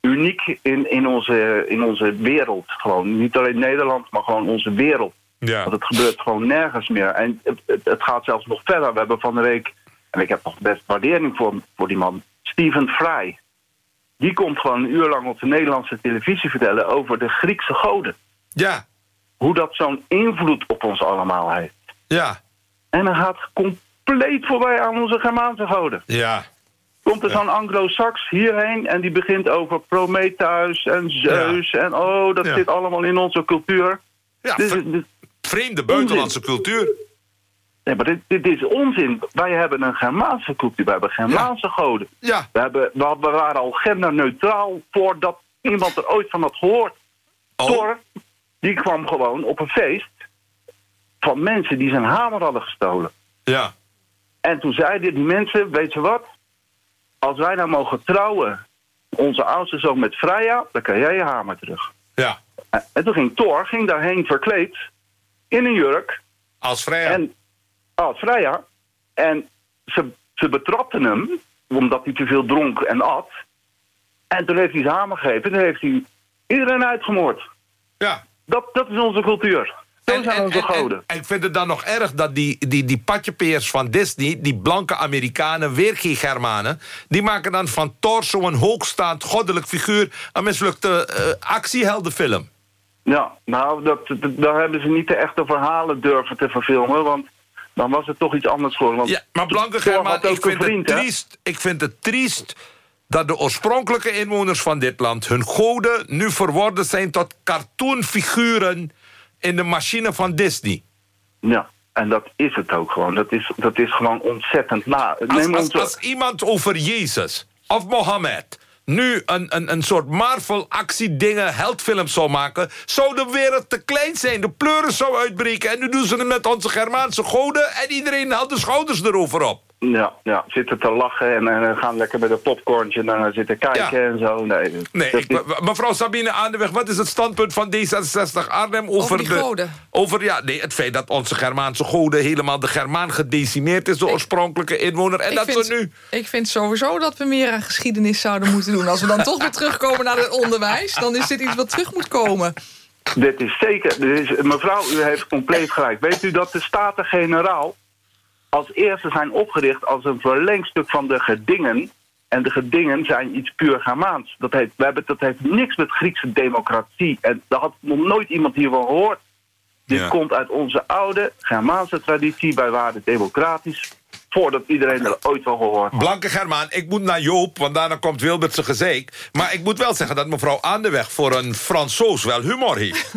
uniek in, in, onze, in onze wereld. Gewoon. Niet alleen Nederland, maar gewoon onze wereld. Ja. Want het gebeurt gewoon nergens meer. En het, het, het gaat zelfs nog verder. We hebben van de week, en ik heb nog best waardering voor, voor die man, Steven Fry. Die komt gewoon een uur lang op de Nederlandse televisie vertellen over de Griekse goden. Ja, Hoe dat zo'n invloed op ons allemaal heeft. ja, En hij gaat compleet voorbij aan onze Germaanse goden. ja. Komt er zo'n Anglo-Sax hierheen en die begint over Prometheus en Zeus. En oh, dat Ja. zit allemaal in onze cultuur. ja dit- vreemde buitenlandse cultuur. Nee, maar dit, dit is onzin. Wij hebben een Germaanse cultuur, we hebben Germaanse goden. Ja, We, hebben, we, we waren al genderneutraal voordat iemand er ooit van had gehoord. Oh. Thor, die kwam gewoon op een feest van mensen die zijn hamer hadden gestolen. ja, En toen zeiden die mensen, weet je wat? Als wij nou mogen trouwen, onze oudste zoon met Freya, dan krijg jij je hamer terug. ja. En- En toen ging Thor ging daarheen verkleed in een jurk Als vrij. en als Freya. En ze, ze betrapten hem, omdat hij te veel dronk en at. En toen heeft hij zijn hamer gegeven en toen heeft hij iedereen uitgemoord. Ja. Dat, dat is onze cultuur. Zijn onze goden. en ik vind het dan nog erg dat die, die, die patjepeers van Disney... die blanke Amerikanen, weer geen Germanen... die maken dan van Thor zo'n hoogstaand goddelijk figuur... een mislukte eh, actieheldenfilm. Ja, nou, dat, dat, daar hebben ze niet de echte verhalen durven te verfilmen, want dan was het toch iets anders geworden. Want Ja, maar Blanke Germaan, ik vind, vriend, het triest, ik vind het triest dat de oorspronkelijke inwoners van dit land... hun goden nu verworden zijn tot cartoonfiguren... in de machine van Disney. Ja, en dat is het ook gewoon. Dat is, dat is gewoon ontzettend na. Als, Neem als, onze- als iemand over Jezus of Mohammed nu een, een, een soort Marvel-actiedingen, heldfilms zou maken... zou de wereld te klein zijn, de pleuren zou uitbreken... en nu doen ze het met onze Germaanse goden... en iedereen haalt de schouders erover op. Ja, ja, zitten te lachen en, en gaan lekker met een popcornje naar zitten kijken Ja. en zo. Nee, Nee, dat ik, mevrouw Sabine Aandeweg, wat is het standpunt van D66 Arnhem over, die de, goden. Over ja, nee, het feit dat onze Germaanse goden helemaal de Germaan gedecimeerd is, de oorspronkelijke inwoner. En ik, dat vind, we nu. ik vind sowieso dat we meer aan geschiedenis zouden moeten doen. Als we dan toch weer terugkomen naar het onderwijs... dan is dit iets wat terug moet komen. Dit is zeker. Dit is, mevrouw, u heeft compleet gelijk. Weet u dat de Staten-Generaal als eerste zijn opgericht als een verlengstuk van de gedingen. En de gedingen zijn iets puur Germaans. Dat heeft, we hebben, dat heeft niks met Griekse democratie. En daar had nog nooit iemand hiervan gehoord. Dit Ja. komt uit onze oude Germaanse traditie. Wij waren democratisch voordat iedereen er ooit van gehoord had. Blanke Germaan, ik moet naar Joop, want daarna komt Wilbert zijn gezeik. Maar ik moet wel zeggen dat mevrouw Aandeweg voor een Fransoos wel humor heeft.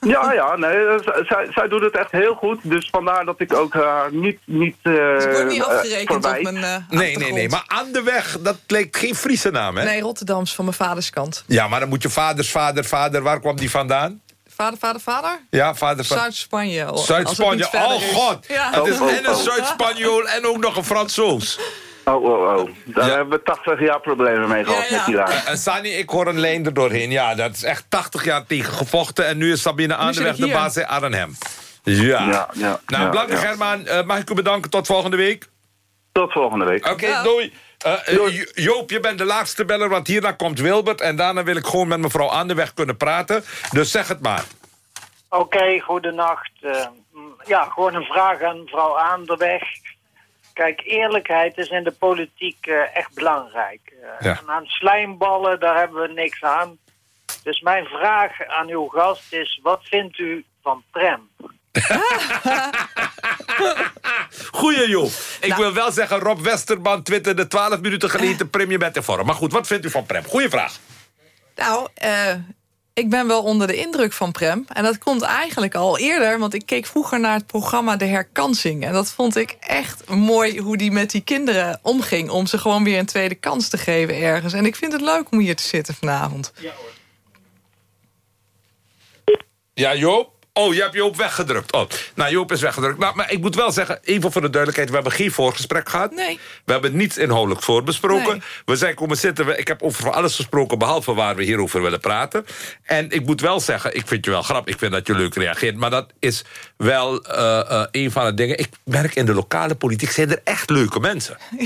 Ja, ja, nee, zij, zij doet het echt heel goed. Dus vandaar dat ik ook haar niet, niet, eh Dus ik word niet eh, afgerekend op mijn eh Nee, nee, nee. Maar Aandeweg, dat lijkt geen Friese naam, hè? Nee, Rotterdams van mijn vaders kant. Ja, maar dan moet je vaders vader, vader. Waar kwam die vandaan? Vader, vader, vader? Ja, vader van... Zuid-Spanje. Zuid-Spanje. Oh god, Ja. het is Oh, oh, en een oh. Zuid-Spanjool en ook nog een Fransoos. Oh, oh, oh. Daar Ja. hebben we 80 jaar problemen mee gehad Ja, met die ja. daar. En Sani, ik hoor een lijn er doorheen. Ja, dat is echt 80 jaar tegen gevochten. En nu is Sabine ik de hier. baas in Arnhem. Ja. Ja, ja, nou, ja, Blanke ja. Germaan, eh, mag ik u bedanken tot volgende week? Tot volgende week. Oké, Ja. doei. Eh, eh, Joop, je bent de laatste beller, want hierna komt Wilbert... en daarna wil ik gewoon met mevrouw Aandeweg kunnen praten. Dus zeg het maar. Oké, goedenacht. Eh, ja, gewoon een vraag aan mevrouw Aanderweg. Kijk, eerlijkheid is in de politiek eh, echt belangrijk. Eh, Ja. En aan slijmballen, daar hebben we niks aan. Dus mijn vraag aan uw gast is, wat vindt u van Prem? Goeie Joop. Ik Nou. wil wel zeggen, Rob Westerman twitterde 12 minuten geleden... premie met de vorm. Maar goed, wat vindt u van Prem? Goeie vraag. Nou, eh, ik ben wel onder de indruk van Prem. En dat komt eigenlijk al eerder, want ik keek vroeger naar het programma De Herkansing. En dat vond ik echt mooi hoe die met die kinderen omging... om ze gewoon weer een tweede kans te geven ergens. En ik vind het leuk om hier te zitten vanavond. Ja, Joop? Oh, je hebt Joop weggedrukt. Oh, nou, Joop is weggedrukt. Nou, maar ik moet wel zeggen, even voor de duidelijkheid... we hebben geen voorgesprek gehad. Nee. We hebben niets inhoudelijk voorbesproken. Nee. We zijn komen zitten. we- Ik heb over alles gesproken, behalve waar we hierover willen praten. En ik moet wel zeggen, ik vind je wel grappig. Ik vind dat je leuk reageert. Maar dat is wel eh, eh, een van de dingen... Ik merk in de lokale politiek zijn er echt leuke mensen.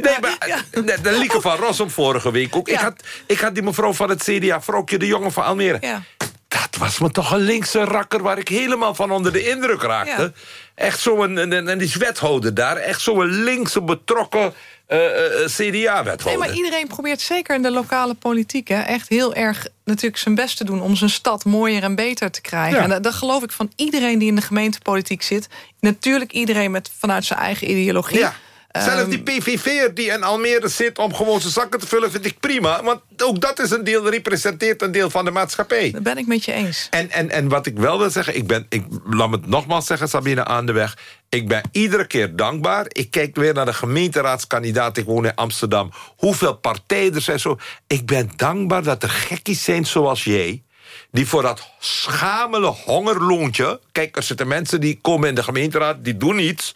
Nee, maar eh, de, de Lieke van Rossum vorige week ook. Ik, Ja. had, ik had die mevrouw van het CDA, Vrouwtje de Jonge van Almere. Ja. Dat was me toch een linkse rakker waar ik helemaal van onder de indruk raakte. Ja. Echt zo'n, en, en die is wethouder daar, echt zo'n linkse betrokken eh, eh, CDA-wethouder. Nee, maar iedereen probeert zeker in de lokale politiek... Hè, echt heel erg natuurlijk zijn best te doen... om zijn stad mooier en beter te krijgen. Ja. En dat, dat geloof ik van iedereen die in de gemeentepolitiek zit. Natuurlijk iedereen met, vanuit zijn eigen ideologie. Ja. Zelfs Ehm, die PVV'er die in Almere zit om gewoon zijn zakken te vullen... vind ik prima, want ook dat is een deel, representeert een deel van de maatschappij. Dat ben ik met je eens. En, en, en wat ik wel wil zeggen, ik ben, ik, laat me het nogmaals zeggen, Sabine aan de weg. Ik ben iedere keer dankbaar. Ik kijk weer naar de gemeenteraadskandidaat. Ik woon in Amsterdam. Hoeveel partijen er zijn zo. Ik ben dankbaar dat er gekkies zijn zoals jij die voor dat schamele hongerloontje... Kijk, er zitten mensen die komen in de gemeenteraad, die doen iets...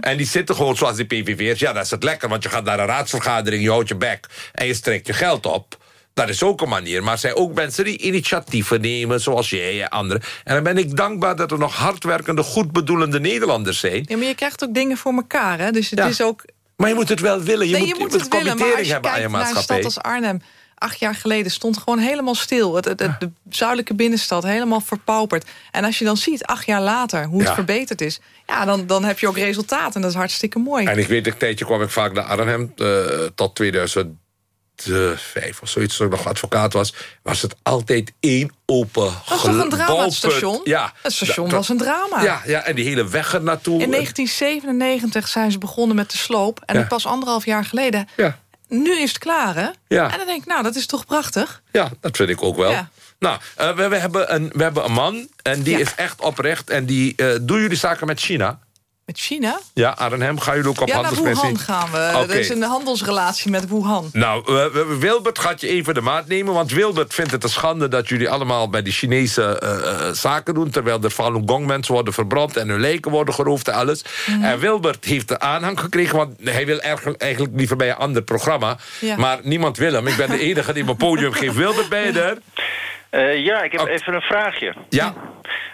en die zitten gewoon zoals die PVV'ers. Ja, dat is het lekker, want je gaat naar een raadsvergadering... je houdt je bek en je strekt je geld op. Dat is ook een manier. Maar er zijn ook mensen die initiatieven nemen, zoals jij en anderen. En dan ben ik dankbaar dat er nog hardwerkende, goedbedoelende Nederlanders zijn. Ja, maar je krijgt ook dingen voor elkaar. Hè? Dus het Ja. is ook... Maar je moet het wel willen. Je nee, moet, je moet je het willen, maar committering als je hebben aan je kijkt naar een maatschappij. stad als Arnhem... acht jaar geleden stond gewoon helemaal stil. Het, het, het- de zuidelijke binnenstad helemaal verpauperd. En als je dan ziet, acht jaar later, hoe Ja. het verbeterd is... ja, dan, dan heb je ook resultaat en dat is hartstikke mooi. En ik weet, een tijdje kwam ik vaak naar Arnhem, eh, tot 2005 of zoiets, toen ik nog advocaat was, was het altijd één open Dat was toch een drama, het station? Ja. Het station Dat- was een drama. Ja, ja, en die hele weg er naartoe. In 1997 zijn ze begonnen met de sloop. En Ja. pas anderhalf jaar geleden. Ja. Nu is het klaar, hè? Ja. En dan denk ik, nou, dat is toch prachtig? Ja, dat vind ik ook wel. Ja. Nou, eh, we, we, hebben een, we hebben een man en die Ja. is echt oprecht. En die eh doen jullie zaken met China? Met China? Ja, Arnhem gaan jullie ook op ja, naar handelsmissie? Wuhan gaan we. Er is een handelsrelatie met Wuhan. Nou, Wilbert gaat je even de maat nemen. Want Wilbert vindt het een schande dat jullie allemaal bij die Chinese eh, eh, zaken doen. Terwijl er Falun Gong mensen worden verbrand en hun lijken worden geroofd en alles. Mhm. En Wilbert heeft de aanhang gekregen. Want hij wil eigenlijk liever bij een ander programma. Ja. Maar niemand wil hem. Ik ben de enige die mijn podium geeft. Wilbert, ben je er? Eh, ja, ik heb Oh. even een vraagje. Ja.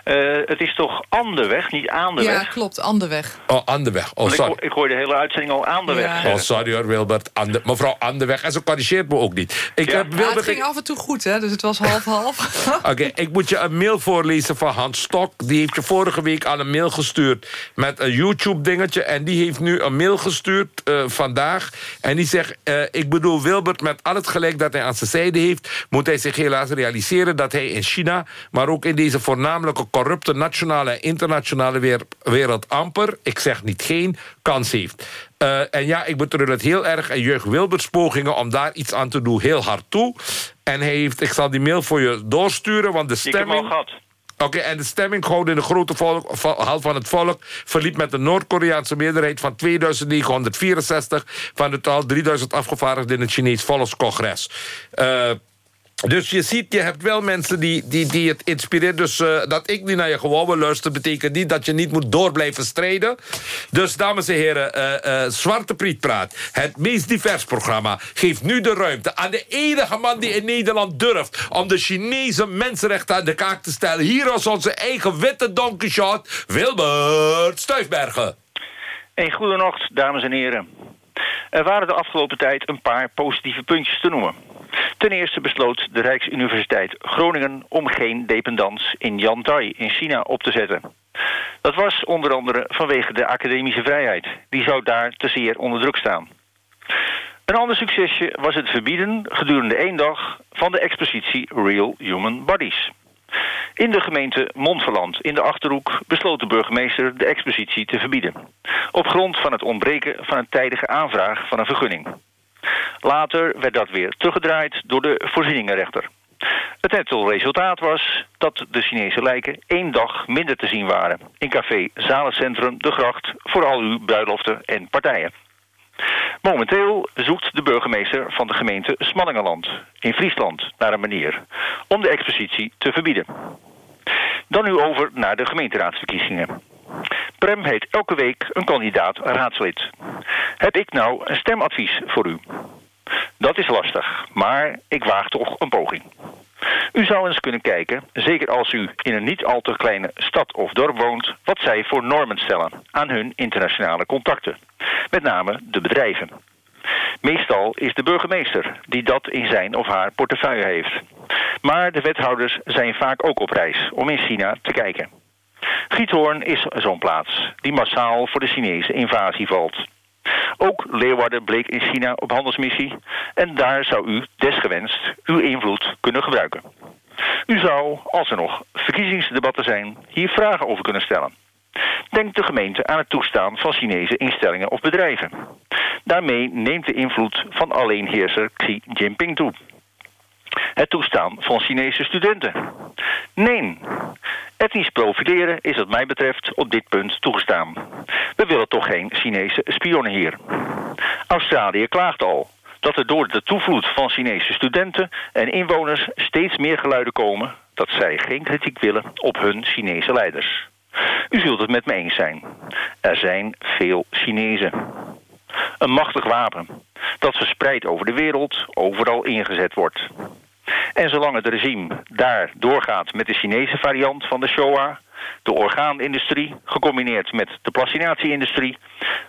Eh, het is toch Anderweg, niet aan de Ja, weg? klopt, Anderweg. Oh, Anderweg. Oh, ik, sorry. hoor- ik hoor de hele uitzending al aan de weg Ja. Oh, sorry hoor, Wilbert. Ander, mevrouw Anderweg. En ze corrigeert me ook niet. Ik Ja. heb Ja, het ging af en toe goed, hè? Dus het was half-half. Oké, ik moet je een mail voorlezen van Hans Stok. Die heeft je vorige week al een mail gestuurd met een YouTube-dingetje. En die heeft nu een mail gestuurd eh, vandaag. En die zegt, eh, ik bedoel Wilbert, met al het gelijk dat hij aan zijn zijde heeft... moet hij zich helaas realiseren dat hij in China... maar ook in deze voornamelijke corrupte nationale en internationale wereld amper... ik zeg niet geen, kans heeft. Eh, en ja, ik betreur het heel erg en jeugd Wilberts pogingen om daar iets aan te doen heel hard toe. En hij heeft, ik zal die mail voor je doorsturen, want de stemming... gehad. Oké, en de stemming gewoon in de grote volk, vo- hal van het volk... verliep met een Noord-Koreaanse meerderheid van 2964... van de totaal 3000 afgevaardigden in het Chinees Volkscongres. Eh, dus je ziet, je hebt wel mensen die, die, die het inspireert. Dus eh, dat ik niet naar je gewoon wil luisteren... betekent niet dat je niet moet door blijven strijden. Dus, dames en heren, eh, eh, Zwarte Priet Praat... het meest divers programma... geeft nu de ruimte aan de enige man die in Nederland durft... om de Chinese mensenrechten aan de kaak te stellen. Hier is onze eigen witte Don Quixote, Wilbert Stuifbergen. Een goede nacht, dames en heren. Er waren de afgelopen tijd een paar positieve puntjes te noemen. Ten eerste besloot de Rijksuniversiteit Groningen om geen dependans in Yantai in China op te zetten. Dat was onder andere vanwege de academische vrijheid. Die zou daar te zeer onder druk staan. Een ander succesje was het verbieden gedurende één dag van de expositie Real Human Bodies. In de gemeente Montferland in de Achterhoek besloot de burgemeester de expositie te verbieden. Op grond van het ontbreken van een tijdige aanvraag van een vergunning. Later werd dat weer teruggedraaid door de voorzieningenrechter. Het resultaat was dat de Chinese lijken één dag minder te zien waren... in café Zalencentrum De Gracht voor al uw bruiloften en partijen. Momenteel zoekt de burgemeester van de gemeente Smallingenland in Friesland naar een manier om de expositie te verbieden. Dan nu over naar de gemeenteraadsverkiezingen. Prem heet elke week een kandidaat raadslid. Heb ik nou een stemadvies voor u? Dat is lastig, maar ik waag toch een poging. U zou eens kunnen kijken, zeker als u in een niet al te kleine stad of dorp woont... wat zij voor normen stellen aan hun internationale contacten. Met name de bedrijven. Meestal is de burgemeester die dat in zijn of haar portefeuille heeft. Maar de wethouders zijn vaak ook op reis om in China te kijken. Giethoorn is zo'n plaats die massaal voor de Chinese invasie valt. Ook Leeuwarden bleek in China op handelsmissie en daar zou u desgewenst uw invloed kunnen gebruiken. U zou, als er nog verkiezingsdebatten zijn, hier vragen over kunnen stellen. Denkt de gemeente aan het toestaan van Chinese instellingen of bedrijven. Daarmee neemt de invloed van alleenheerser Xi Jinping toe. Het toestaan van Chinese studenten. Nee, etnisch profileren is wat mij betreft op dit punt toegestaan. We willen toch geen Chinese spionnen hier. Australië klaagt al dat er door de toevloed van Chinese studenten en inwoners steeds meer geluiden komen dat zij geen kritiek willen op hun Chinese leiders. U zult het met me eens zijn. Er zijn veel Chinezen. Een machtig wapen dat verspreid over de wereld overal ingezet wordt. En zolang het regime daar doorgaat met de Chinese variant van de Shoah... de orgaanindustrie, gecombineerd met de plastinatieindustrie...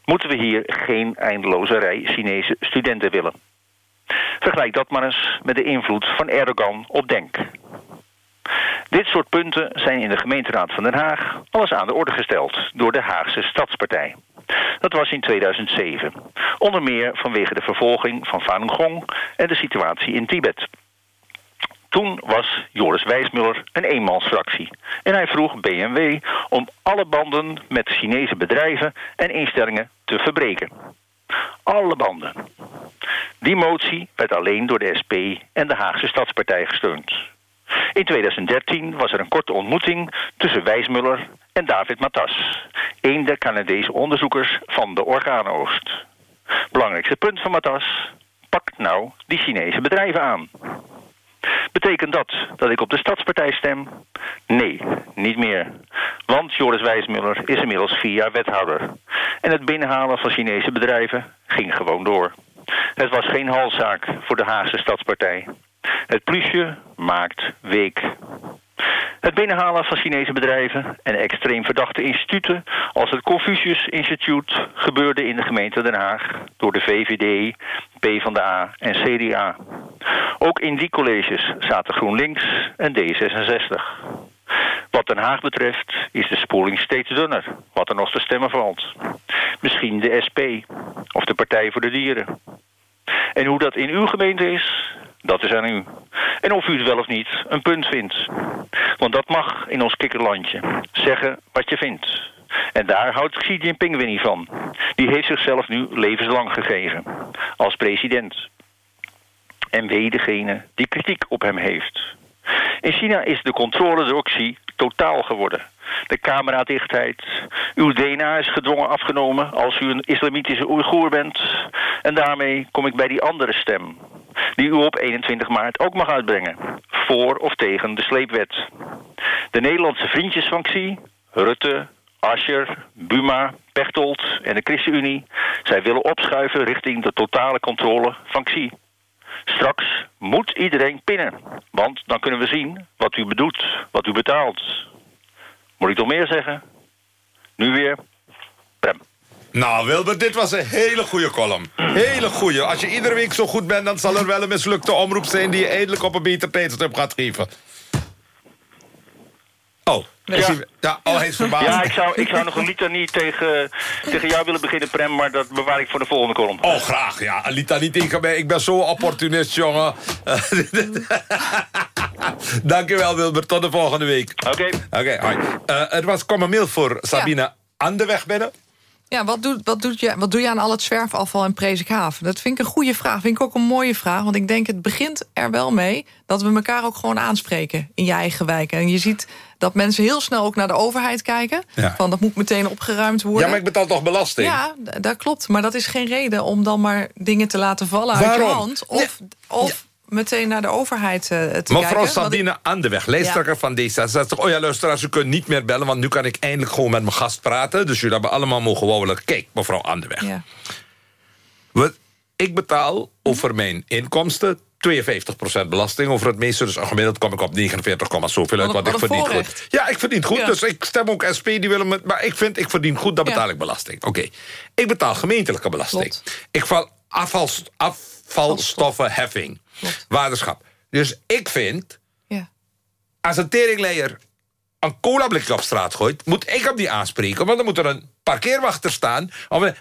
moeten we hier geen eindeloze rij Chinese studenten willen. Vergelijk dat maar eens met de invloed van Erdogan op Denk. Dit soort punten zijn in de gemeenteraad van Den Haag alles aan de orde gesteld door de Haagse Stadspartij. Dat was in 2007. Onder meer vanwege de vervolging van Falun Gong en de situatie in Tibet. Toen was Joris Wijsmuller een eenmansfractie. En hij vroeg BMW om alle banden met Chinese bedrijven en instellingen te verbreken. Alle banden. Die motie werd alleen door de SP en de Haagse Stadspartij gesteund. In 2013 was er een korte ontmoeting tussen Wijsmuller en David Matas, een der Canadese onderzoekers van de orgaanoogst. Belangrijkste punt van Matas, pak nou die Chinese bedrijven aan. Betekent dat dat ik op de Stadspartij stem? Nee, niet meer. Want Joris Wijsmuller is inmiddels vier jaar wethouder. En het binnenhalen van Chinese bedrijven ging gewoon door. Het was geen halszaak voor de Haagse Stadspartij. Het plusje maakt week. Het binnenhalen van Chinese bedrijven en extreem verdachte instituten... als het Confucius Instituut gebeurde in de gemeente Den Haag... door de VVD, PvdA en CDA. Ook in die colleges zaten GroenLinks en D66. Wat Den Haag betreft is de spoeling steeds dunner, wat er nog te stemmen valt. Misschien de SP of de Partij voor de Dieren. En hoe dat in uw gemeente is, dat is aan u. En of u het wel of niet een punt vindt. Want dat mag in ons kikkerlandje. Zeggen wat je vindt. En daar houdt Xi Jinping weer niet van. Die heeft zichzelf nu levenslang gegeven. Als president. En wee degene die kritiek op hem heeft. In China is de controle door Xi totaal geworden. De cameradichtheid. Uw DNA is gedwongen afgenomen als u een islamitische Oeigoer bent. En daarmee kom ik bij die andere stem. Die u op 21 maart ook mag uitbrengen. Voor of tegen de sleepwet. De Nederlandse vriendjes van Xi, Rutte, Ascher, Buma, Pechtold en de ChristenUnie... zij willen opschuiven richting de totale controle van Xi. Straks moet iedereen pinnen. Want dan kunnen we zien wat u bedoelt, wat u betaalt. Moet ik nog meer zeggen? Nu weer, Prem. Nou, Wilbert, dit was een hele goede column. Hele goede. Als je iedere week zo goed bent... dan zal er wel een mislukte omroep zijn... die je eindelijk op een beter tijdstip gaat geven. Oh, Ja. oh hij is verbaasd. Ja, ik zou, ik zou nog een litanie tegen, tegen jou willen beginnen, Prem... maar dat bewaar ik voor de volgende column. Oh, graag, ja. Lita niet tegen mij. Ik ben zo opportunist, jongen. Dankjewel, Wilbert. Tot de volgende week. Oké. Oké, hoi. Eh, er was, kwam een mail voor Sabine Andeweg binnen. Ja, wat, doet, wat, doet je, wat doe je aan al het zwerfafval in Presikhaven? Dat vind ik een goede vraag. Vind ik ook een mooie vraag. Want ik denk, het begint er wel mee... dat we elkaar ook gewoon aanspreken in je eigen wijk. En je ziet dat mensen heel snel ook naar de overheid kijken. Ja. Van, dat moet meteen opgeruimd worden. Ja, maar ik betaal toch belasting? Ja, dat klopt. Maar dat is geen reden om dan maar dingen te laten vallen uit je hand. Of, of meteen naar de overheid eh, te kijken. Mevrouw Want ik- Sabine Andeweg, lijsttrekker van D66. Oh ja, luisteraars, u kunt niet meer bellen... want nu kan ik eindelijk gewoon met mijn gast praten. Dus jullie hebben allemaal mogen wauwelen. Kijk, mevrouw Andeweg. Ja. Ik betaal over mijn inkomsten 52% belasting over het meeste. Dus gemiddeld kom ik op 49, komma zoveel uit. Wat Want ik verdien voorrecht. goed. Ja, ik verdien goed. Ja. Dus ik stem ook SP, die willen me... Maar ik vind, ik verdien goed, dan Ja. betaal ik belasting. Oké. Ik betaal gemeentelijke belasting. Ik val afval, afvalstoffenheffing. Klopt. Waterschap. Dus ik vind, Ja. als een teringleier een colablikje op straat gooit... moet ik hem niet aanspreken, want dan moet er een parkeerwachter staan.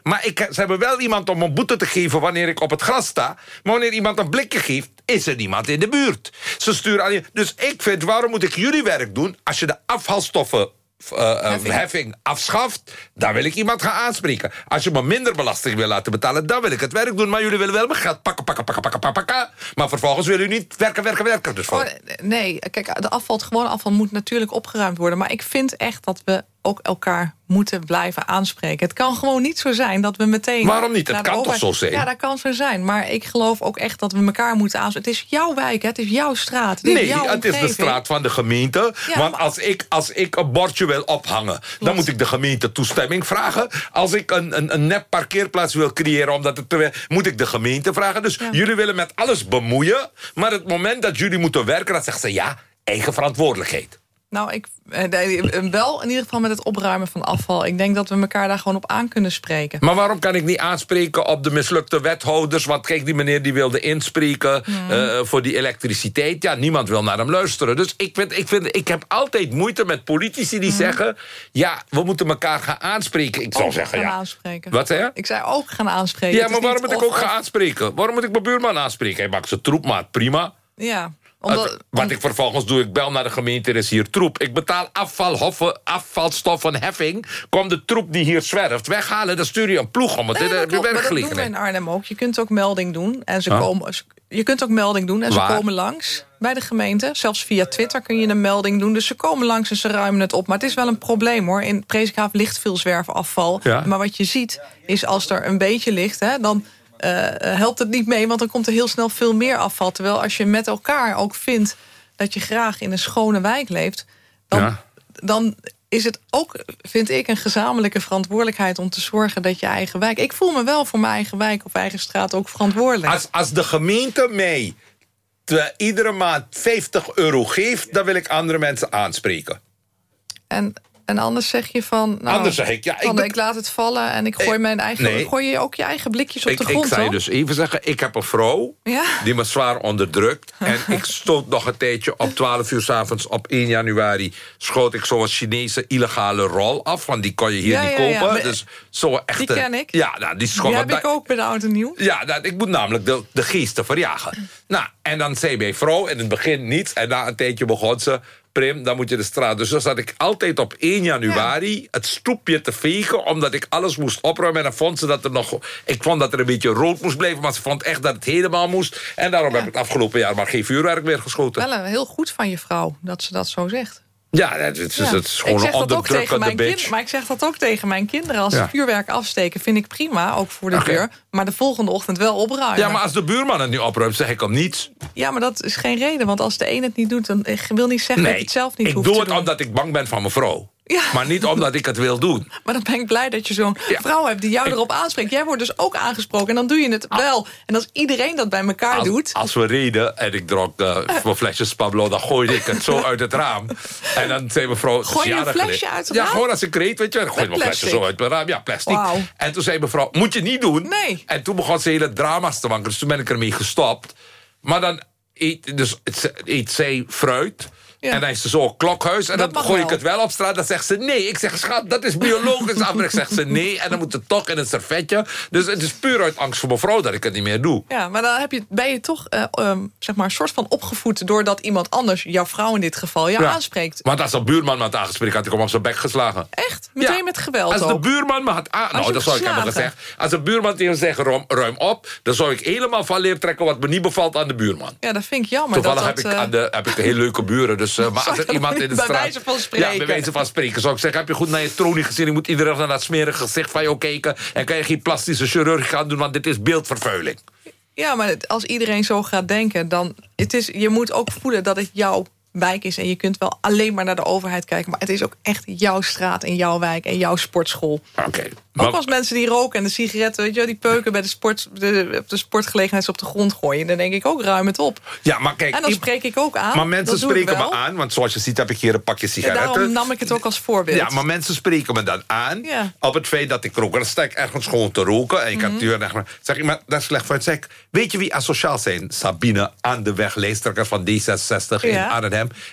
Maar ik, ze hebben wel iemand om een boete te geven wanneer ik op het gras sta. Maar wanneer iemand een blikje geeft, is er niemand in de buurt. Ze sturen. Dus ik vind, waarom moet ik jullie werk doen... als je de afvalstoffen... eh, Heffing. heffing afschaft, dan wil ik iemand gaan aanspreken. Als je me minder belasting wil laten betalen, dan wil ik het werk doen. Maar jullie willen wel mijn geld pakken, pakken, pakken, pakken, pakken, pakken. Maar vervolgens willen jullie niet werken, werken, werken. Dus Oh, nee, kijk, de afval, het gewone afval moet natuurlijk opgeruimd worden. Maar ik vind echt dat we ook elkaar moeten blijven aanspreken. Het kan gewoon niet zo zijn dat we meteen... Waarom niet? Het kan toch zo zijn? Ja, dat kan zo zijn. Maar ik geloof ook echt dat we elkaar moeten aanspreken. Het is jouw wijk, hè? het is jouw straat. Het is Nee, jouw het is de straat van de gemeente. Ja, want maar- als ik, als ik een bordje wil ophangen... dan moet ik de gemeente toestemming vragen. Als ik een, een, een nep parkeerplaats wil creëren... Omdat het te, moet ik de gemeente vragen. Dus Ja. jullie willen met alles bemoeien. Maar het moment dat jullie moeten werken... dan zeggen ze ja, eigen verantwoordelijkheid. Nou, ik, eh, eh, wel in ieder geval met het opruimen van afval. Ik denk dat we elkaar daar gewoon op aan kunnen spreken. Maar waarom kan ik niet aanspreken op de mislukte wethouders? Want kijk, die meneer die wilde inspreken eh, voor die elektriciteit. Ja, niemand wil naar hem luisteren. Dus ik, vind, ik, vind, ik heb altijd moeite met politici die zeggen... ja, we moeten elkaar gaan aanspreken. Ik zou zeggen, gaan ja. aanspreken. Wat je? Ik zei ook gaan aanspreken. Ja, maar waarom moet ik of- ook gaan aanspreken? Waarom moet ik mijn buurman aanspreken? Hij maakt zijn troepmaat, prima. Ja, omdat, wat ik vervolgens doe, ik bel naar de gemeente, er is hier troep. Ik betaal afvalhoffen, afvalstoffenheffing. Kom de troep die hier zwerft weghalen, dan stuur je een ploeg om het. Nee, je klopt, maar dat doen we in Arnhem ook. Je kunt ook melding doen. En ze Huh? komen, je kunt ook melding doen en ze komen langs bij de gemeente. Zelfs via Twitter kun je een melding doen. Dus ze komen langs en ze ruimen het op. Maar het is wel een probleem hoor. In Presikhaven ligt veel zwerfafval. Ja. Maar wat je ziet is als er een beetje ligt... Hè, dan eh, helpt het niet mee, want dan komt er heel snel veel meer afval. Terwijl als je met elkaar ook vindt dat je graag in een schone wijk leeft... dan, Ja. dan is het ook, vind ik, een gezamenlijke verantwoordelijkheid... om te zorgen dat je eigen wijk... Ik voel me wel voor mijn eigen wijk of eigen straat ook verantwoordelijk. Als, als de gemeente mij te- iedere maand 50 euro geeft... dan wil ik andere mensen aanspreken. En, en anders zeg je van... Nou, Anders zeg ik, ja, ik ben- ik laat het vallen en ik gooi Eh, mijn eigen... nee. Gooi je ook je eigen blikjes op Ik, de ik grond, zei dan? dus even zeggen, ik heb een vrouw... Ja. die me zwaar onderdrukt. En ik stoot nog een tijdje op 12 uur s'avonds op 1 januari... schoot ik zo'n Chinese illegale rol af. Want die kon je hier Ja, niet ja, kopen. Dus zo echte, ken ik. Ja, nou, die schoot Die heb ik ook bij de Oud en Nieuw. Ja, dat, ik moet namelijk de, de geesten verjagen. Nou, en dan zei mijn vrouw in het begin niets. En na een tijdje begon ze... Prim, dan moet je de straat. Dus dan zat ik altijd op 1 januari het stoepje te vegen... omdat ik alles moest opruimen. En dan vond ze dat er nog... Ik vond dat er een beetje rood moest blijven... maar ze vond echt dat het helemaal moest. En daarom heb ik het afgelopen jaar maar geen vuurwerk meer geschoten. Wel heel goed van je vrouw dat ze dat zo zegt. Ja, het is, Ja. het is gewoon ik zeg een dat ook tegen mijn. Maar ik zeg dat ook tegen mijn kinderen. Als Ja. ze vuurwerk afsteken, vind ik prima. Ook voor de Oké. deur. Maar de volgende ochtend wel opruimen. Ja, maar als de buurman het nu opruimt, zeg ik hem niets. Ja, maar dat is geen reden. Want als de een het niet doet, dan ik wil niet zeggen dat je het zelf niet ik hoeft doe te het doen. omdat ik bang ben van mijn vrouw. Ja. Maar niet omdat ik het wil doen. Maar dan ben ik blij dat je zo'n Ja. vrouw hebt die jou Ik- erop aanspreekt. Jij wordt dus ook aangesproken en dan doe je het wel. En als iedereen dat bij elkaar Als, doet... als we reden en ik dronk uh, mijn flesjes Pablo... dan gooide ik het zo uit het raam. En dan zei mijn vrouw... Gooi je een flesje geleden- uit het Ja, raam? gewoon als ik reed, weet je. Dan gooi mijn flesje zo uit mijn raam. Ja, plastic. En toen zei mevrouw, moet je niet doen. Nee. En toen begon ze hele drama's te maken. Dus toen ben ik ermee gestopt. Maar dan eet, dus, eet zij fruit... Ja. En dan is er zo'n klokhuis. En Dat dan gooi ik het wel op straat. Dan zegt ze nee. Ik zeg, schat, dat is biologisch afbreuk. Zegt ze nee. En dan moet het toch in een servetje. Dus het is puur uit angst voor mevrouw dat ik het niet meer doe. Ja, maar dan heb je, ben je toch eh, ehm, zeg maar, een soort van opgevoed... doordat iemand anders, jouw vrouw in dit geval, jou Ja. aanspreekt. Want als een buurman me had aangesproken, had ik hem op zijn bek geslagen. Echt? Meteen Ja. met geweld Als de ook? buurman me had aan... je Nou, dat zou ik hebben gezegd. Als een buurman tegen me zegt, ruim, ruim op... dan zou ik helemaal van leer trekken wat me niet bevalt aan de buurman. Ja, dat vind ik jammer. Toevallig dat heb, ik eh, aan de, heb ik hele leuke buren. Dus, eh, maar als er iemand in de bij straat... wijze van spreken? Ja, bij wijze van spreken. Zou ik zeggen, heb je goed naar je tronie gezien? Je moet iedereen naar dat smerige gezicht van jou kijken. En kan je geen plastische chirurgie gaan doen, want dit is beeldvervuiling. Ja, maar als iedereen zo gaat denken, dan... Het is, je moet ook voelen dat het jouw wijk is. En je kunt wel alleen maar naar de overheid kijken. Maar het is ook echt jouw straat en jouw wijk en jouw sportschool. Oké. Ook als mensen die roken en de sigaretten, weet je, die peuken bij de, sport, de, op de sportgelegenheid op de grond gooien. Dan denk ik ook ruim het op. Ja, maar kijk... en dan spreek ik ook aan. Maar mensen spreken me aan, want zoals je ziet heb ik hier een pakje Ja, sigaretten. daarom nam ik het ook als voorbeeld. Ja, maar mensen spreken me dan aan Ja. op het feit dat ik rook. En dan sta ik ergens gewoon te roken. En ik natuurlijk echt maar, zeg ik, maar dat is slecht voor het zeg. Weet je wie asociaal zijn? Sabine aan de weg, lijsttrekker van D66 in Ja.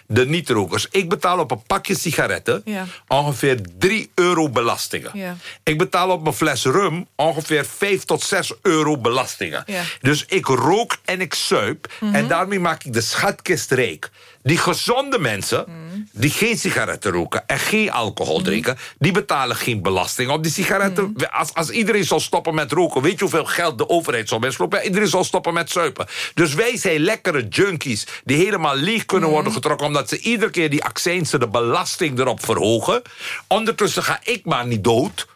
De niet-rokers. Ik betaal op een pakje sigaretten Ja. ongeveer 3 euro belastingen. Ja. Ik betaal op mijn fles rum ongeveer 5 tot 6 euro belastingen. Ja. Dus ik rook en ik zuip. En daarmee maak ik de schatkist rijk. Die gezonde mensen, die geen sigaretten roken... en geen alcohol drinken, die betalen geen belasting op die sigaretten. Als, als iedereen zou stoppen met roken... weet je hoeveel geld de overheid zou mislopen? Iedereen zal stoppen met zuipen. Dus wij zijn lekkere junkies... die helemaal leeg kunnen worden getrokken... omdat ze iedere keer die accijnsen de belasting erop verhogen. Ondertussen ga ik maar niet dood...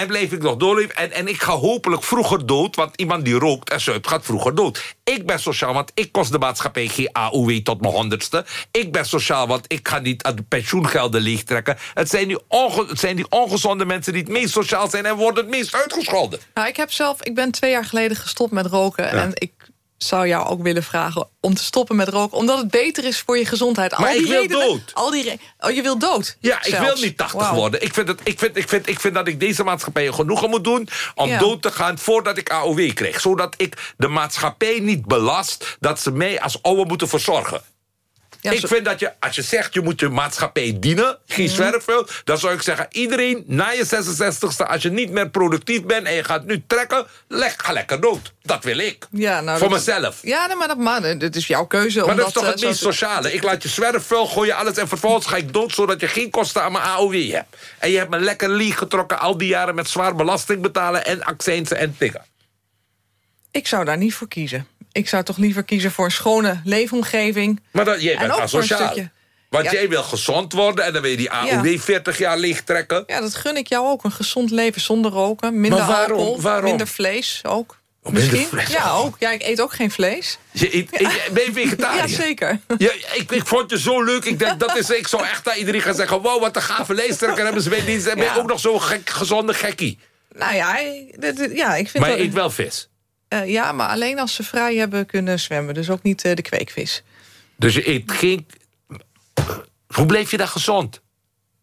En blijf ik nog doorleven. En, en ik ga hopelijk vroeger dood. Want iemand die rookt en zuipt gaat vroeger dood. Ik ben sociaal, want ik kost de maatschappij geen AOW tot mijn honderdste. Ik ben sociaal, want ik ga niet aan de pensioengelden leegtrekken. Het zijn, die onge- het zijn die ongezonde mensen die het meest sociaal zijn... en worden het meest uitgescholden. Nou, ik heb zelf, ik ben twee jaar geleden gestopt met roken. En ik zou jou ook willen vragen om te stoppen met roken. Omdat het beter is voor je gezondheid. Maar die ik wil redenen- dood. Al die oh, je wil dood? Ja, ik wil niet 80 Wauw. worden. Ik vind, het, ik, vind, ik, vind, ik vind dat ik deze maatschappij genoegen moet doen... om Ja. dood te gaan voordat ik AOW krijg. Zodat ik de maatschappij niet belast... dat ze mij als oude moeten verzorgen. Ja, ik zo- vind dat je, als je zegt je moet je maatschappij dienen, geen zwerfvuil, dan zou ik zeggen, iedereen na je 66ste, als je niet meer productief bent en je gaat nu trekken, leg, ga lekker dood. Dat wil ik. Ja, nou, Voor dat- mezelf. Ja, maar dat, maar, dit is jouw keuze. Maar dat is toch eh, het meest te- sociale. Ik laat je zwerfvuil, gooi je alles en vervolgens ga ik dood... zodat je geen kosten aan mijn AOW hebt. En je hebt me lekker leeg getrokken al die jaren... met zwaar belasting betalen en accijnsen en dingen. Ik zou daar niet voor kiezen. Ik zou toch liever kiezen voor een schone leefomgeving. Maar dat, jij En bent asociaal. Want Ja. jij wil gezond worden en dan wil je die AOW Ja. 40 jaar leeg trekken. Ja, dat gun ik jou ook. Een gezond leven zonder roken. Minder waarom? alcohol. Waarom? Minder vlees ook. Oh, Misschien? vlees. Ja, ook. Ja, ik eet ook geen vlees. Je, eet- eet- ben je vegetariër? Ja, zeker. Ja, ik, ik vond je zo leuk. Ik denk, dat is, ik zou echt aan iedereen gaan zeggen... wow, wat een gave leestrekker hebben ze. En ben je ook nog zo'n gek, gezonde gekkie. Nou ja, dit- ja ik vind Maar dat- eet wel vis. Eh, ja, maar alleen als ze vrij hebben kunnen zwemmen. Dus ook niet eh, de kweekvis. Dus je eet geen... Hoe bleef je dan gezond?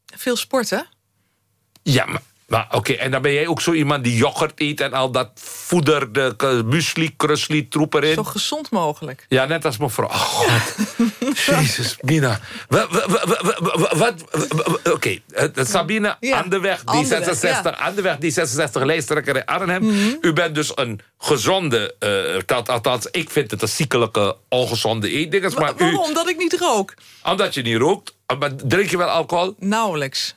Veel sporten. Ja, maar, maar oké. En dan ben jij ook zo iemand die yoghurt eet... en al dat voeder, de muesli, krusli, troep erin. Zo gezond mogelijk. Ja, net als mevrouw. Oh, God. Jezus, Mina. Wa- wa- wa- wa- wa- wa- Wat? wa- wa- Oké, eh, Sabine Ja, aan de weg, weg, D66, ja. Mhm. aan de weg, D66 lijsttrekker in Arnhem. U bent dus een gezonde, eh, dat, althans, ik vind het een ziekelijke, ongezonde eetdinges. Maar u? Omdat ik niet rook. omdat je niet rookt, maar drink je wel alcohol? Nauwelijks.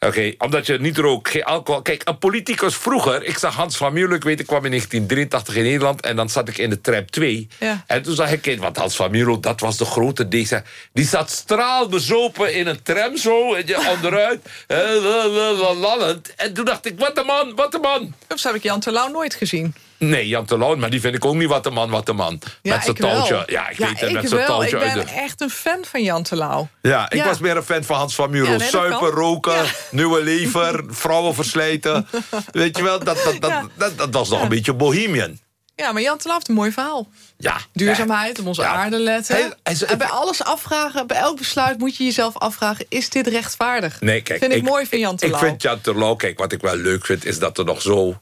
Oké, omdat je niet rookt, geen alcohol. Kijk, een politicus vroeger... Ik zag Hans van Mierlo, ik weet, ik kwam in 1983 in Nederland... en dan zat ik in de trap 2. Ja. En toen zag ik, want Hans van Mierlo, dat was de grote deze. Die zat straalbezopen in een tram zo, en je onderuit. eh, la, la, la, lallend. En toen dacht ik, wat een man, wat een man. Dus heb ik Jan Terlouw nooit gezien. Nee, Jan Terlouw, maar die vind ik ook niet wat een man, wat een man. Ja, met zijn ik touwtje. Ja, ik weet het, met ik zijn touwtje Ik uit ben de... echt een fan van Jan Terlouw. Ja, ik Ja. was meer een fan van Hans van Mierlo. Ja, nee, Suipen, roken, Ja. nieuwe lever, vrouwen verslijten. Weet je wel, dat, dat, dat, Ja. dat, dat was nog een beetje bohemian. Ja, maar Jan Terlouw heeft een mooi verhaal. Ja. Duurzaamheid, op onze Ja. aarde letten. En bij alles afvragen, bij elk besluit moet je jezelf afvragen... is dit rechtvaardig? Nee, kijk, vind ik, mooi van Jan Ik Terlouw. vind Jan Terlouw, kijk, wat ik wel leuk vind... is dat er nog zo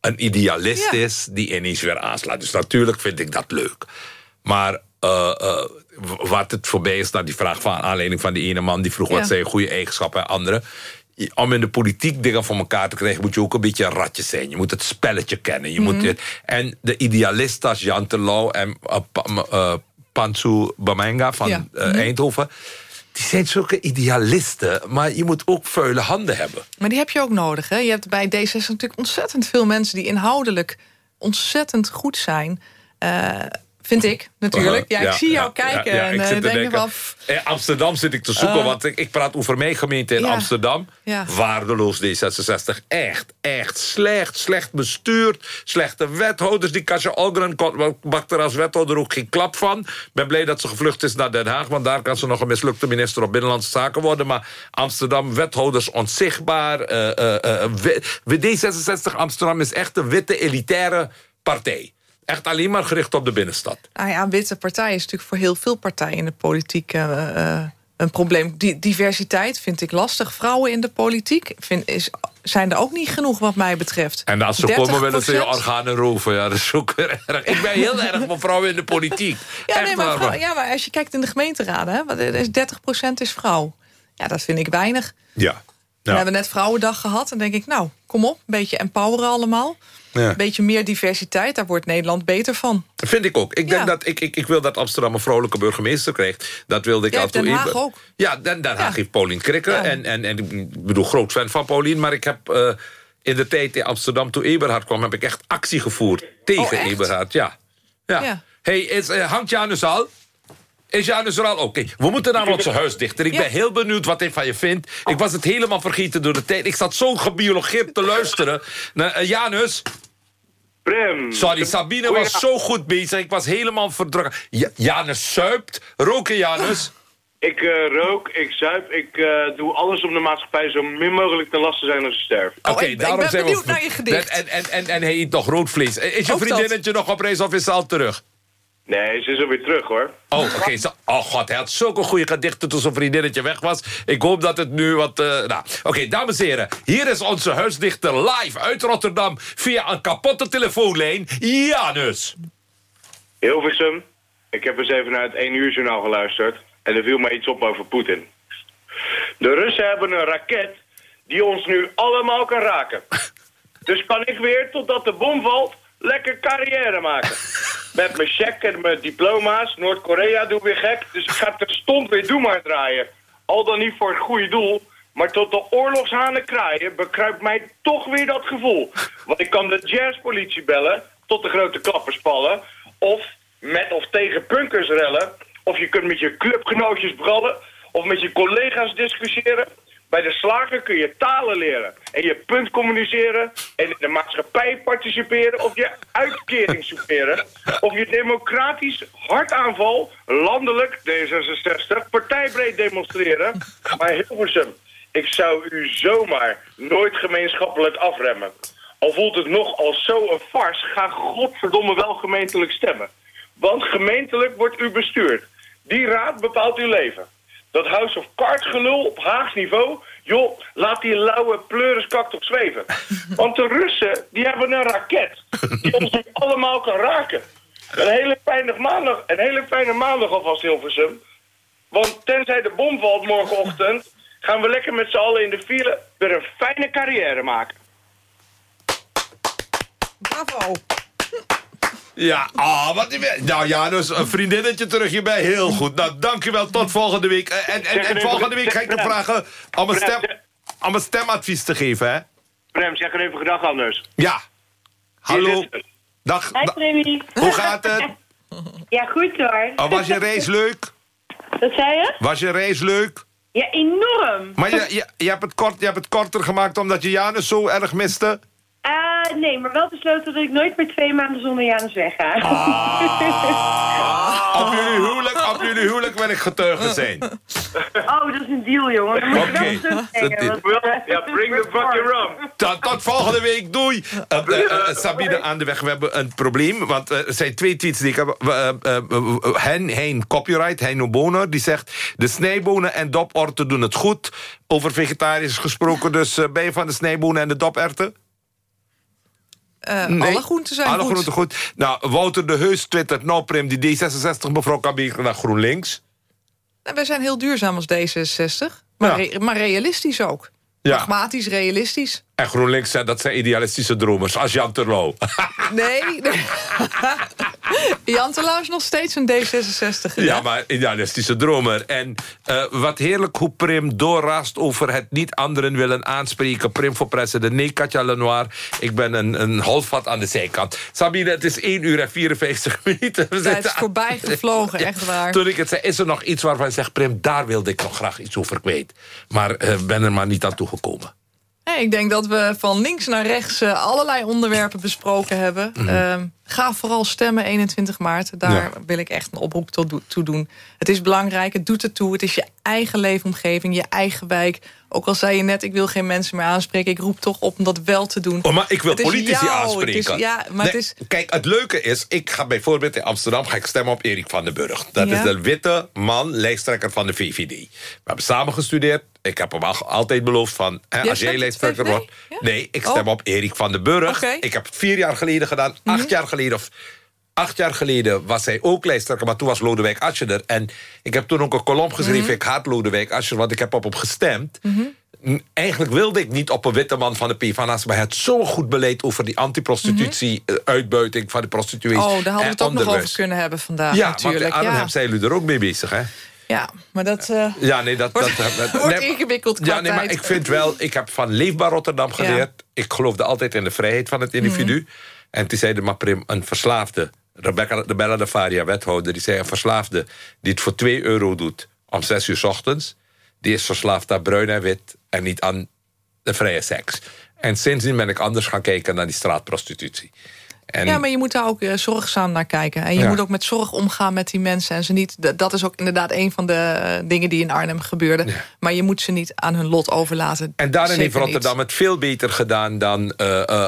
een idealist Ja. is die ineens weer aanslaat. Dus natuurlijk vind ik dat leuk. Maar eh, eh, wat het voorbij is... naar die vraag van aanleiding van die ene man... die vroeg Ja. wat zijn goede eigenschappen en andere... Om in de politiek dingen voor elkaar te krijgen... moet je ook een beetje een ratje zijn. Je moet het spelletje kennen. Je Mhm. moet het, en de idealisten als Jan Terlouw en uh, Pa- Pantsu Bamenga van Ja. Mhm. Eindhoven... die zijn zulke idealisten, maar je moet ook vuile handen hebben. Maar die heb je ook nodig. Hè? Je hebt bij D66 natuurlijk ontzettend veel mensen... die inhoudelijk ontzettend goed zijn. Eh, vind ik, natuurlijk. Ja, ik zie jou kijken ja, en ik denk denken. In Amsterdam zit ik te zoeken, Eh, want ik, ik praat over mijn gemeente in. Amsterdam. Waardeloos D66. Echt, echt slecht. Slecht bestuurd. Slechte wethouders. Die Kasia Olgren kon- bakt er als wethouder ook geen klap van. Ik ben blij dat ze gevlucht is naar Den Haag, want daar kan ze nog een mislukte minister op Binnenlandse Zaken worden. Maar Amsterdam, wethouders onzichtbaar. eh, eh, eh, we- we- D66 Amsterdam is echt een witte elitaire partij. Echt alleen maar gericht op de binnenstad. Nou ja, witte partij is natuurlijk voor heel veel partijen in de politiek eh, eh, een probleem. Die, diversiteit vind ik lastig. Vrouwen in de politiek vind, is, zijn er ook niet genoeg wat mij betreft. En als ze komen willen ze je 30%. organen roven. Ja, dat is ook weer erg. Ik ben heel erg voor vrouwen in de politiek. Ja, Echt nee, maar, vrouw- ja, maar als je kijkt in de gemeenteraden, hè, wat er is 30% is vrouw. Ja, dat vind ik weinig. Ja. We hebben net Vrouwendag gehad. En denk ik, nou, kom op, een beetje empoweren allemaal. Ja. Een beetje meer diversiteit, daar wordt Nederland beter van. Vind ik ook. Ik, denk Ja. dat, ik, ik, ik wil dat Amsterdam een vrouwelijke burgemeester krijgt. Dat wilde ik Ja, af en toe Den Haag even- ook. Ja, Den, Den Haag heeft Paulien Krikke. Ja. En, en, en ik bedoel, groot fan van Paulien. Maar ik heb eh, in de tijd in Amsterdam, toen Eberhard kwam... heb ik echt actie gevoerd tegen Oh, echt? Eberhard. Ja. ja. Hey, is, eh, hangt Janus al? Is Janus er al? Oké, we moeten naar onze huisdichter. Ik ben heel benieuwd wat hij van je vindt. Ik was het helemaal vergeten door de tijd. Ik zat zo gebiologeerd te luisteren. naar eh, Janus... Prem. Sorry, Sabine was zo goed bezig. Ik was helemaal. Ja, Janus zuipt. Roken, Janus. Ik eh, rook, ik zuip, ik eh, doe alles om de maatschappij zo min mogelijk ten laste zijn als ze sterven. Oh, Oké, ik- ik daarom ben zijn we- benieuwd naar je gedicht. En, en, en, en hij eet nog rood vlees. Is je Ook dat. vriendinnetje nog op reis of is ze al terug? Nee, ze is alweer terug hoor. Oh, oké. Oh god, hij had zulke goede gedichten toen zijn vriendinnetje weg was. Ik hoop dat het nu wat... eh, nou, oké, dames en heren. Hier is onze huisdichter live uit Rotterdam... via een kapotte telefoonlijn. Janus. Hilversum, ik heb eens even naar het 1 uur journaal geluisterd. En er viel me iets op over Poetin. De Russen hebben een raket die ons nu allemaal kan raken. Dus kan ik weer, totdat de bom valt, lekker carrière maken. Met mijn check en mijn diploma's. Noord-Korea doe weer gek. Dus ik ga terstond weer doe maar draaien. Al dan niet voor het goede doel. Maar tot de oorlogshanen kraaien bekruipt mij toch weer dat gevoel. Want ik kan de jazzpolitie bellen, tot de grote klappers vallen. Of met of tegen punkers rellen. Of je kunt met je clubgenootjes brallen. Of met je collega's discussiëren. Bij de slager kun je talen leren. En je punt communiceren. En in de maatschappij participeren. Of je uitkering soeperen. Of je democratisch hartaanval. Landelijk D66. Partijbreed demonstreren. Maar Hilversum. Ik zou u zomaar nooit gemeenschappelijk afremmen. Al voelt het nog als zo een farce, ga godverdomme wel gemeentelijk stemmen. Want gemeentelijk wordt u bestuurd. Die raad bepaalt uw leven. Dat House of Cards gelul op Haags niveau... joh, laat die lauwe pleuriskak toch zweven. Want de Russen, die hebben een raket... die ons allemaal kan raken. Een hele fijne maandag, een hele fijne maandag alvast Hilversum. Want tenzij de bom valt morgenochtend... gaan we lekker met z'n allen in de file weer een fijne carrière maken. Bravo. Ja, ah, wat die- Nou ja, dus een vriendinnetje terug hierbij. Heel goed. Nou, dankjewel. Tot volgende week. Eh, En, en, en volgende week ga ik je vragen om een, stem, om een stemadvies te geven, hè? Prem, zeg er even gedag anders. Ja. Hallo. Dag. Hi. Hoe gaat het? Ja, goed hoor. Oh, was je reis leuk? Wat zei je? Was je reis leuk? Ja, enorm. Maar je, je, je, hebt het kort, je hebt het korter gemaakt omdat je Janus zo erg miste? Eh, nee, maar wel besloten dat ik nooit meer twee maanden zonder Janus wegga. Op jullie huwelijk, op jullie huwelijk wil ik getuige zijn. Oh, dat is een deal, jongen. Dan moet je wel Oké. want, eh, Ja, bring the fucking rum. Tot, tot volgende week, doei. Eh, eh, Sabine aan de weg, we hebben een probleem. Want er zijn twee tweets die ik heb. Eh, Hein, Copyright, Hein Boner, die zegt... de snijbonen en doporten doen het goed. Over vegetarisch gesproken, dus ben je van de snijbonen en de doperten? Eh, Nee, alle groenten zijn alle goed. groenten goed. Nou, Wouter de Heus twittert... nou Prim, die D66 mevrouw kan beter naar GroenLinks. En wij zijn heel duurzaam als D66. Maar, re- maar realistisch ook. Pragmatisch, realistisch. En GroenLinks, dat zijn idealistische dromers. Als Jan Terlouw. Nee. nee. Jan Terlouw is nog steeds een D66. Ja, maar idealistische dromer. En eh, wat heerlijk hoe Prim doorrast over het niet anderen willen aanspreken. Prim voor president. Nee, Katja Lenoir. Ik ben een, een halfvat aan de zijkant. Sabine, het is 1 uur en 54 minuten. We zitten is voorbij gevlogen, echt waar. Toen ik het zei, is er nog iets waarvan zegt... Prim, daar wilde ik nog graag iets over kwijt. Maar eh, ben er maar niet aan toegekomen. Nee, ik denk dat we van links naar rechts eh, allerlei onderwerpen besproken hebben. Mhm. Ehm, ga vooral stemmen 21 maart. Daar Ja. wil ik echt een oproep tot do- toe doen. Het is belangrijk, het doet ertoe. Het is je eigen leefomgeving, je eigen wijk. Ook al zei je net, ik wil geen mensen meer aanspreken. Ik roep toch op om dat wel te doen. Oh, maar ik wil Het politici jou, aanspreken. Het is, ja, maar Nee, het is... Kijk, het leuke is, ik ga bijvoorbeeld in Amsterdam... ga ik stemmen op Erik van den Burg. Dat Ja. is de witte man, lijsttrekker van de VVD. We hebben samen gestudeerd. Ik heb hem al- altijd beloofd van... Hè, als jij lijsttrekker wordt... Nee, ik stem Oh. op Erik van den Burg. Mhm. Ik heb het vier jaar geleden gedaan. Acht jaar geleden... Of, Acht jaar geleden was hij ook lijsttrekker, maar toen was Lodewijk Asscher er. En ik heb toen ook een kolom geschreven, Mhm. ik haat Lodewijk Asscher... want ik heb op hem gestemd. N- Eigenlijk wilde ik niet op een witte man van de PvdA... maar hij had zo'n goed beleid over die antiprostitutie... eh, uitbuiting van de prostituees. Mhm. Oh, daar hadden we het ook nog over kunnen hebben vandaag Ja, natuurlijk. want in Arnhem ja. zijn jullie er ook mee bezig, hè? ja, maar dat... eh, Ja, nee, dat... dat, dat- Wordt nee, ingewikkeld Ja, nee, maar tijd. ik vind wel... Ik heb van Leefbaar Rotterdam geleerd. Ik geloofde altijd in de vrijheid van het individu. En toen zei de Maprim, een verslaafde... Rebecca de Bella de Faria, wethouder, die zei... een verslaafde die het voor 2 euro doet om 6 uur 's ochtends... die is verslaafd aan bruin en wit en niet aan de vrije seks. En sindsdien ben ik anders gaan kijken naar die straatprostitutie. En Ja, maar je moet daar ook eh, zorgzaam naar kijken. En je Ja. moet ook met zorg omgaan met die mensen. En ze niet, dat is ook inderdaad een van de eh, dingen die in Arnhem gebeurde. Maar je moet ze niet aan hun lot overlaten. En daarin heeft niet. Rotterdam het veel beter gedaan dan eh,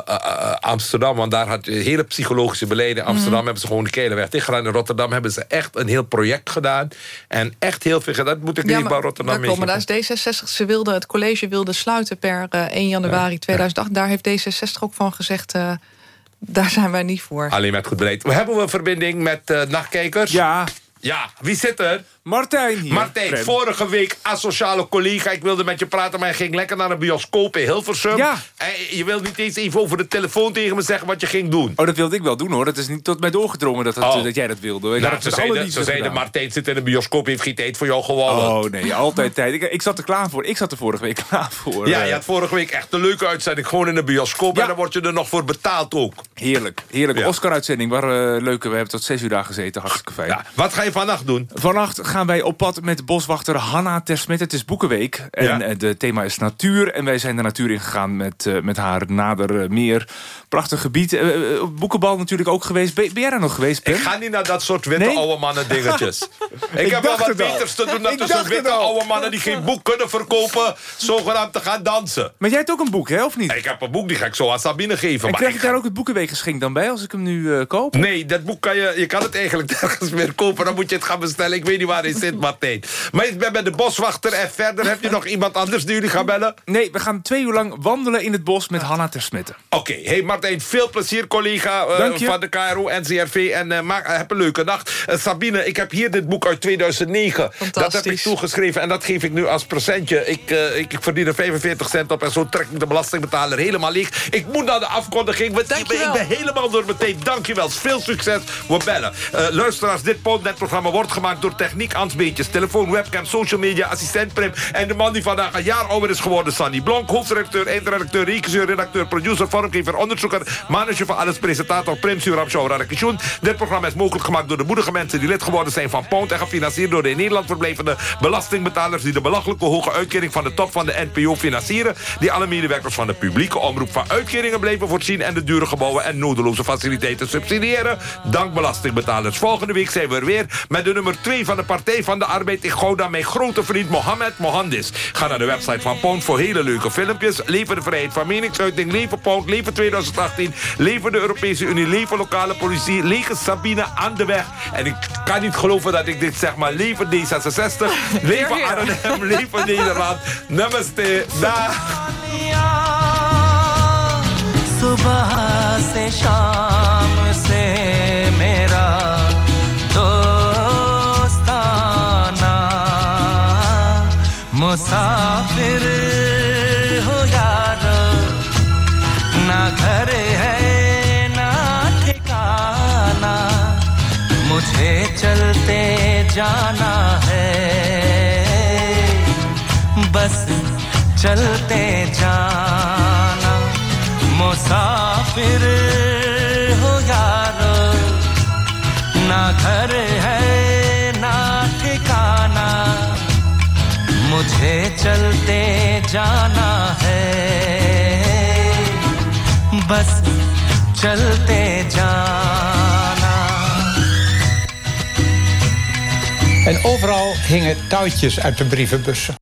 Amsterdam. Want daar had je hele psychologische beleid. In Amsterdam Mhm. hebben ze gewoon de Kelenweg dichtgedaan. In Rotterdam hebben ze echt een heel project gedaan. En echt heel veel gedaan. Dat moet ik Ja, Leefbaar maar, Rotterdam dat klopt, maar daar is D66, ze wilde, het college wilde sluiten per eh, 1 januari 2008. Daar heeft D66 ook van gezegd, daar zijn wij niet voor. Alleen met goed beleid. We hebben een verbinding met eh, nachtkijkers. Ja. Ja, wie zit er? Martijn hier. Martijn, Prem. vorige week asociale collega. Ik wilde met je praten, maar hij ging lekker naar een bioscoop in Hilversum. Ja. En je wil niet eens even over de telefoon tegen me zeggen wat je ging doen. Oh, dat wilde ik wel doen hoor. Dat is niet tot mij doorgedrongen dat, dat, Oh. dat jij dat wilde. Ik Nou, ze zeiden, ze zeiden. Martijn zit in een bioscoop, heeft geen tijd voor jou gewonnen. Oh nee, altijd tijd. Ik, ik zat er klaar voor. Ik zat er vorige week klaar voor. Ja, Eh, je had vorige week echt een leuke uitzending. Gewoon in een bioscoop en dan word je er nog voor betaald ook. Heerlijk, heerlijk. Ja. Oscar-uitzending. Waar, eh, leuke, we hebben tot zes uur daar gezeten. Hartstikke fijn. Wat ga je vannacht doen? Vannacht gaan wij op pad met boswachter Hanna Tersmet. Het is Boekenweek. En Ja. eh, thema is natuur. En wij zijn de natuur ingegaan met, eh, met haar nader eh, meer. Prachtig gebied. Eh, eh, boekenbal natuurlijk ook geweest. Ben, ben jij daar nog geweest, Pim? Ik ga niet naar dat soort witte Nee? oude mannen dingetjes. ik, Ik heb wel wat beters te doen dan tussen witte oude mannen die geen boek kunnen verkopen, zogenaamd te gaan dansen. Maar jij hebt ook een boek, hè, of niet? Ik heb een boek, die ga ik zo aan Sabine geven. En maar krijg ik daar ook het Boekenweekgeschenk dan bij als ik hem nu eh, koop? Nee, dat boek kan je, je kan het eigenlijk nergens meer kopen. Dan moet je het gaan bestellen. Ik weet niet waar hij zit, Martijn. Maar ik ben bij de boswachter en verder. Heb je nog iemand anders die jullie gaan bellen? Nee, we gaan twee uur lang wandelen in het bos met Hanna Tersmette. Oké, hey Martijn, veel plezier collega eh, van de KRO, NCRV. En eh, maak, eh, heb een leuke nacht. Sabine, ik heb hier dit boek uit 2009. Dat heb ik toegeschreven en dat geef ik nu als presentje. Ik, eh, ik, ik verdien er 45 cent op en zo trek ik de belastingbetaler helemaal leeg. Ik moet naar de afkondiging, want ik ben, ik ben helemaal door mijn thee. Dankjewel, veel succes. We bellen. Luisteraars, dit Podnet-programma wordt gemaakt door Techniek Ans Beetjes. Telefoon, webcam, social media, assistent Prim. En de man die vandaag een jaar ouder is geworden, Sandy Blonk. Hoofdredacteur, eindredacteur, regisseur, redacteur, producer, vormgever, Manager van alles, presentator Prim Suram Radakishun. Dit programma is mogelijk gemaakt door de moedige mensen die lid geworden zijn van Pound. En gefinancierd door de in Nederland verblijvende belastingbetalers. Die de belachelijke hoge uitkering van de top van de NPO financieren. Die alle medewerkers van de publieke omroep van uitkeringen blijven voorzien. En de dure gebouwen en nodeloze faciliteiten subsidiëren. Dank belastingbetalers. Volgende week zijn we er weer met de nummer 2 van de Partij van de Arbeid in Gouda. Mijn grote vriend Mohamed Mohandis. Ga naar de website van Pound voor hele leuke filmpjes. Leven de vrijheid van meningsuiting. Leven Pound. Leven 2018. Leven de Europese Unie. Leven lokale politie. Leven Sabine aan de weg. En ik kan niet geloven dat ik dit zeg, maar leven D66. Leven Arnhem. Leven Nederland. Namaste. Dag. सुबह से शाम से मेरा दोस्ताना मुसाफिर चलते जाना है। बस चलते जाना। मुसाफिर हो यार। ना घर है, ना ठिकाना। मुझे चलते जाना है। बस चलते जाना। En overal hingen touwtjes uit de brievenbussen.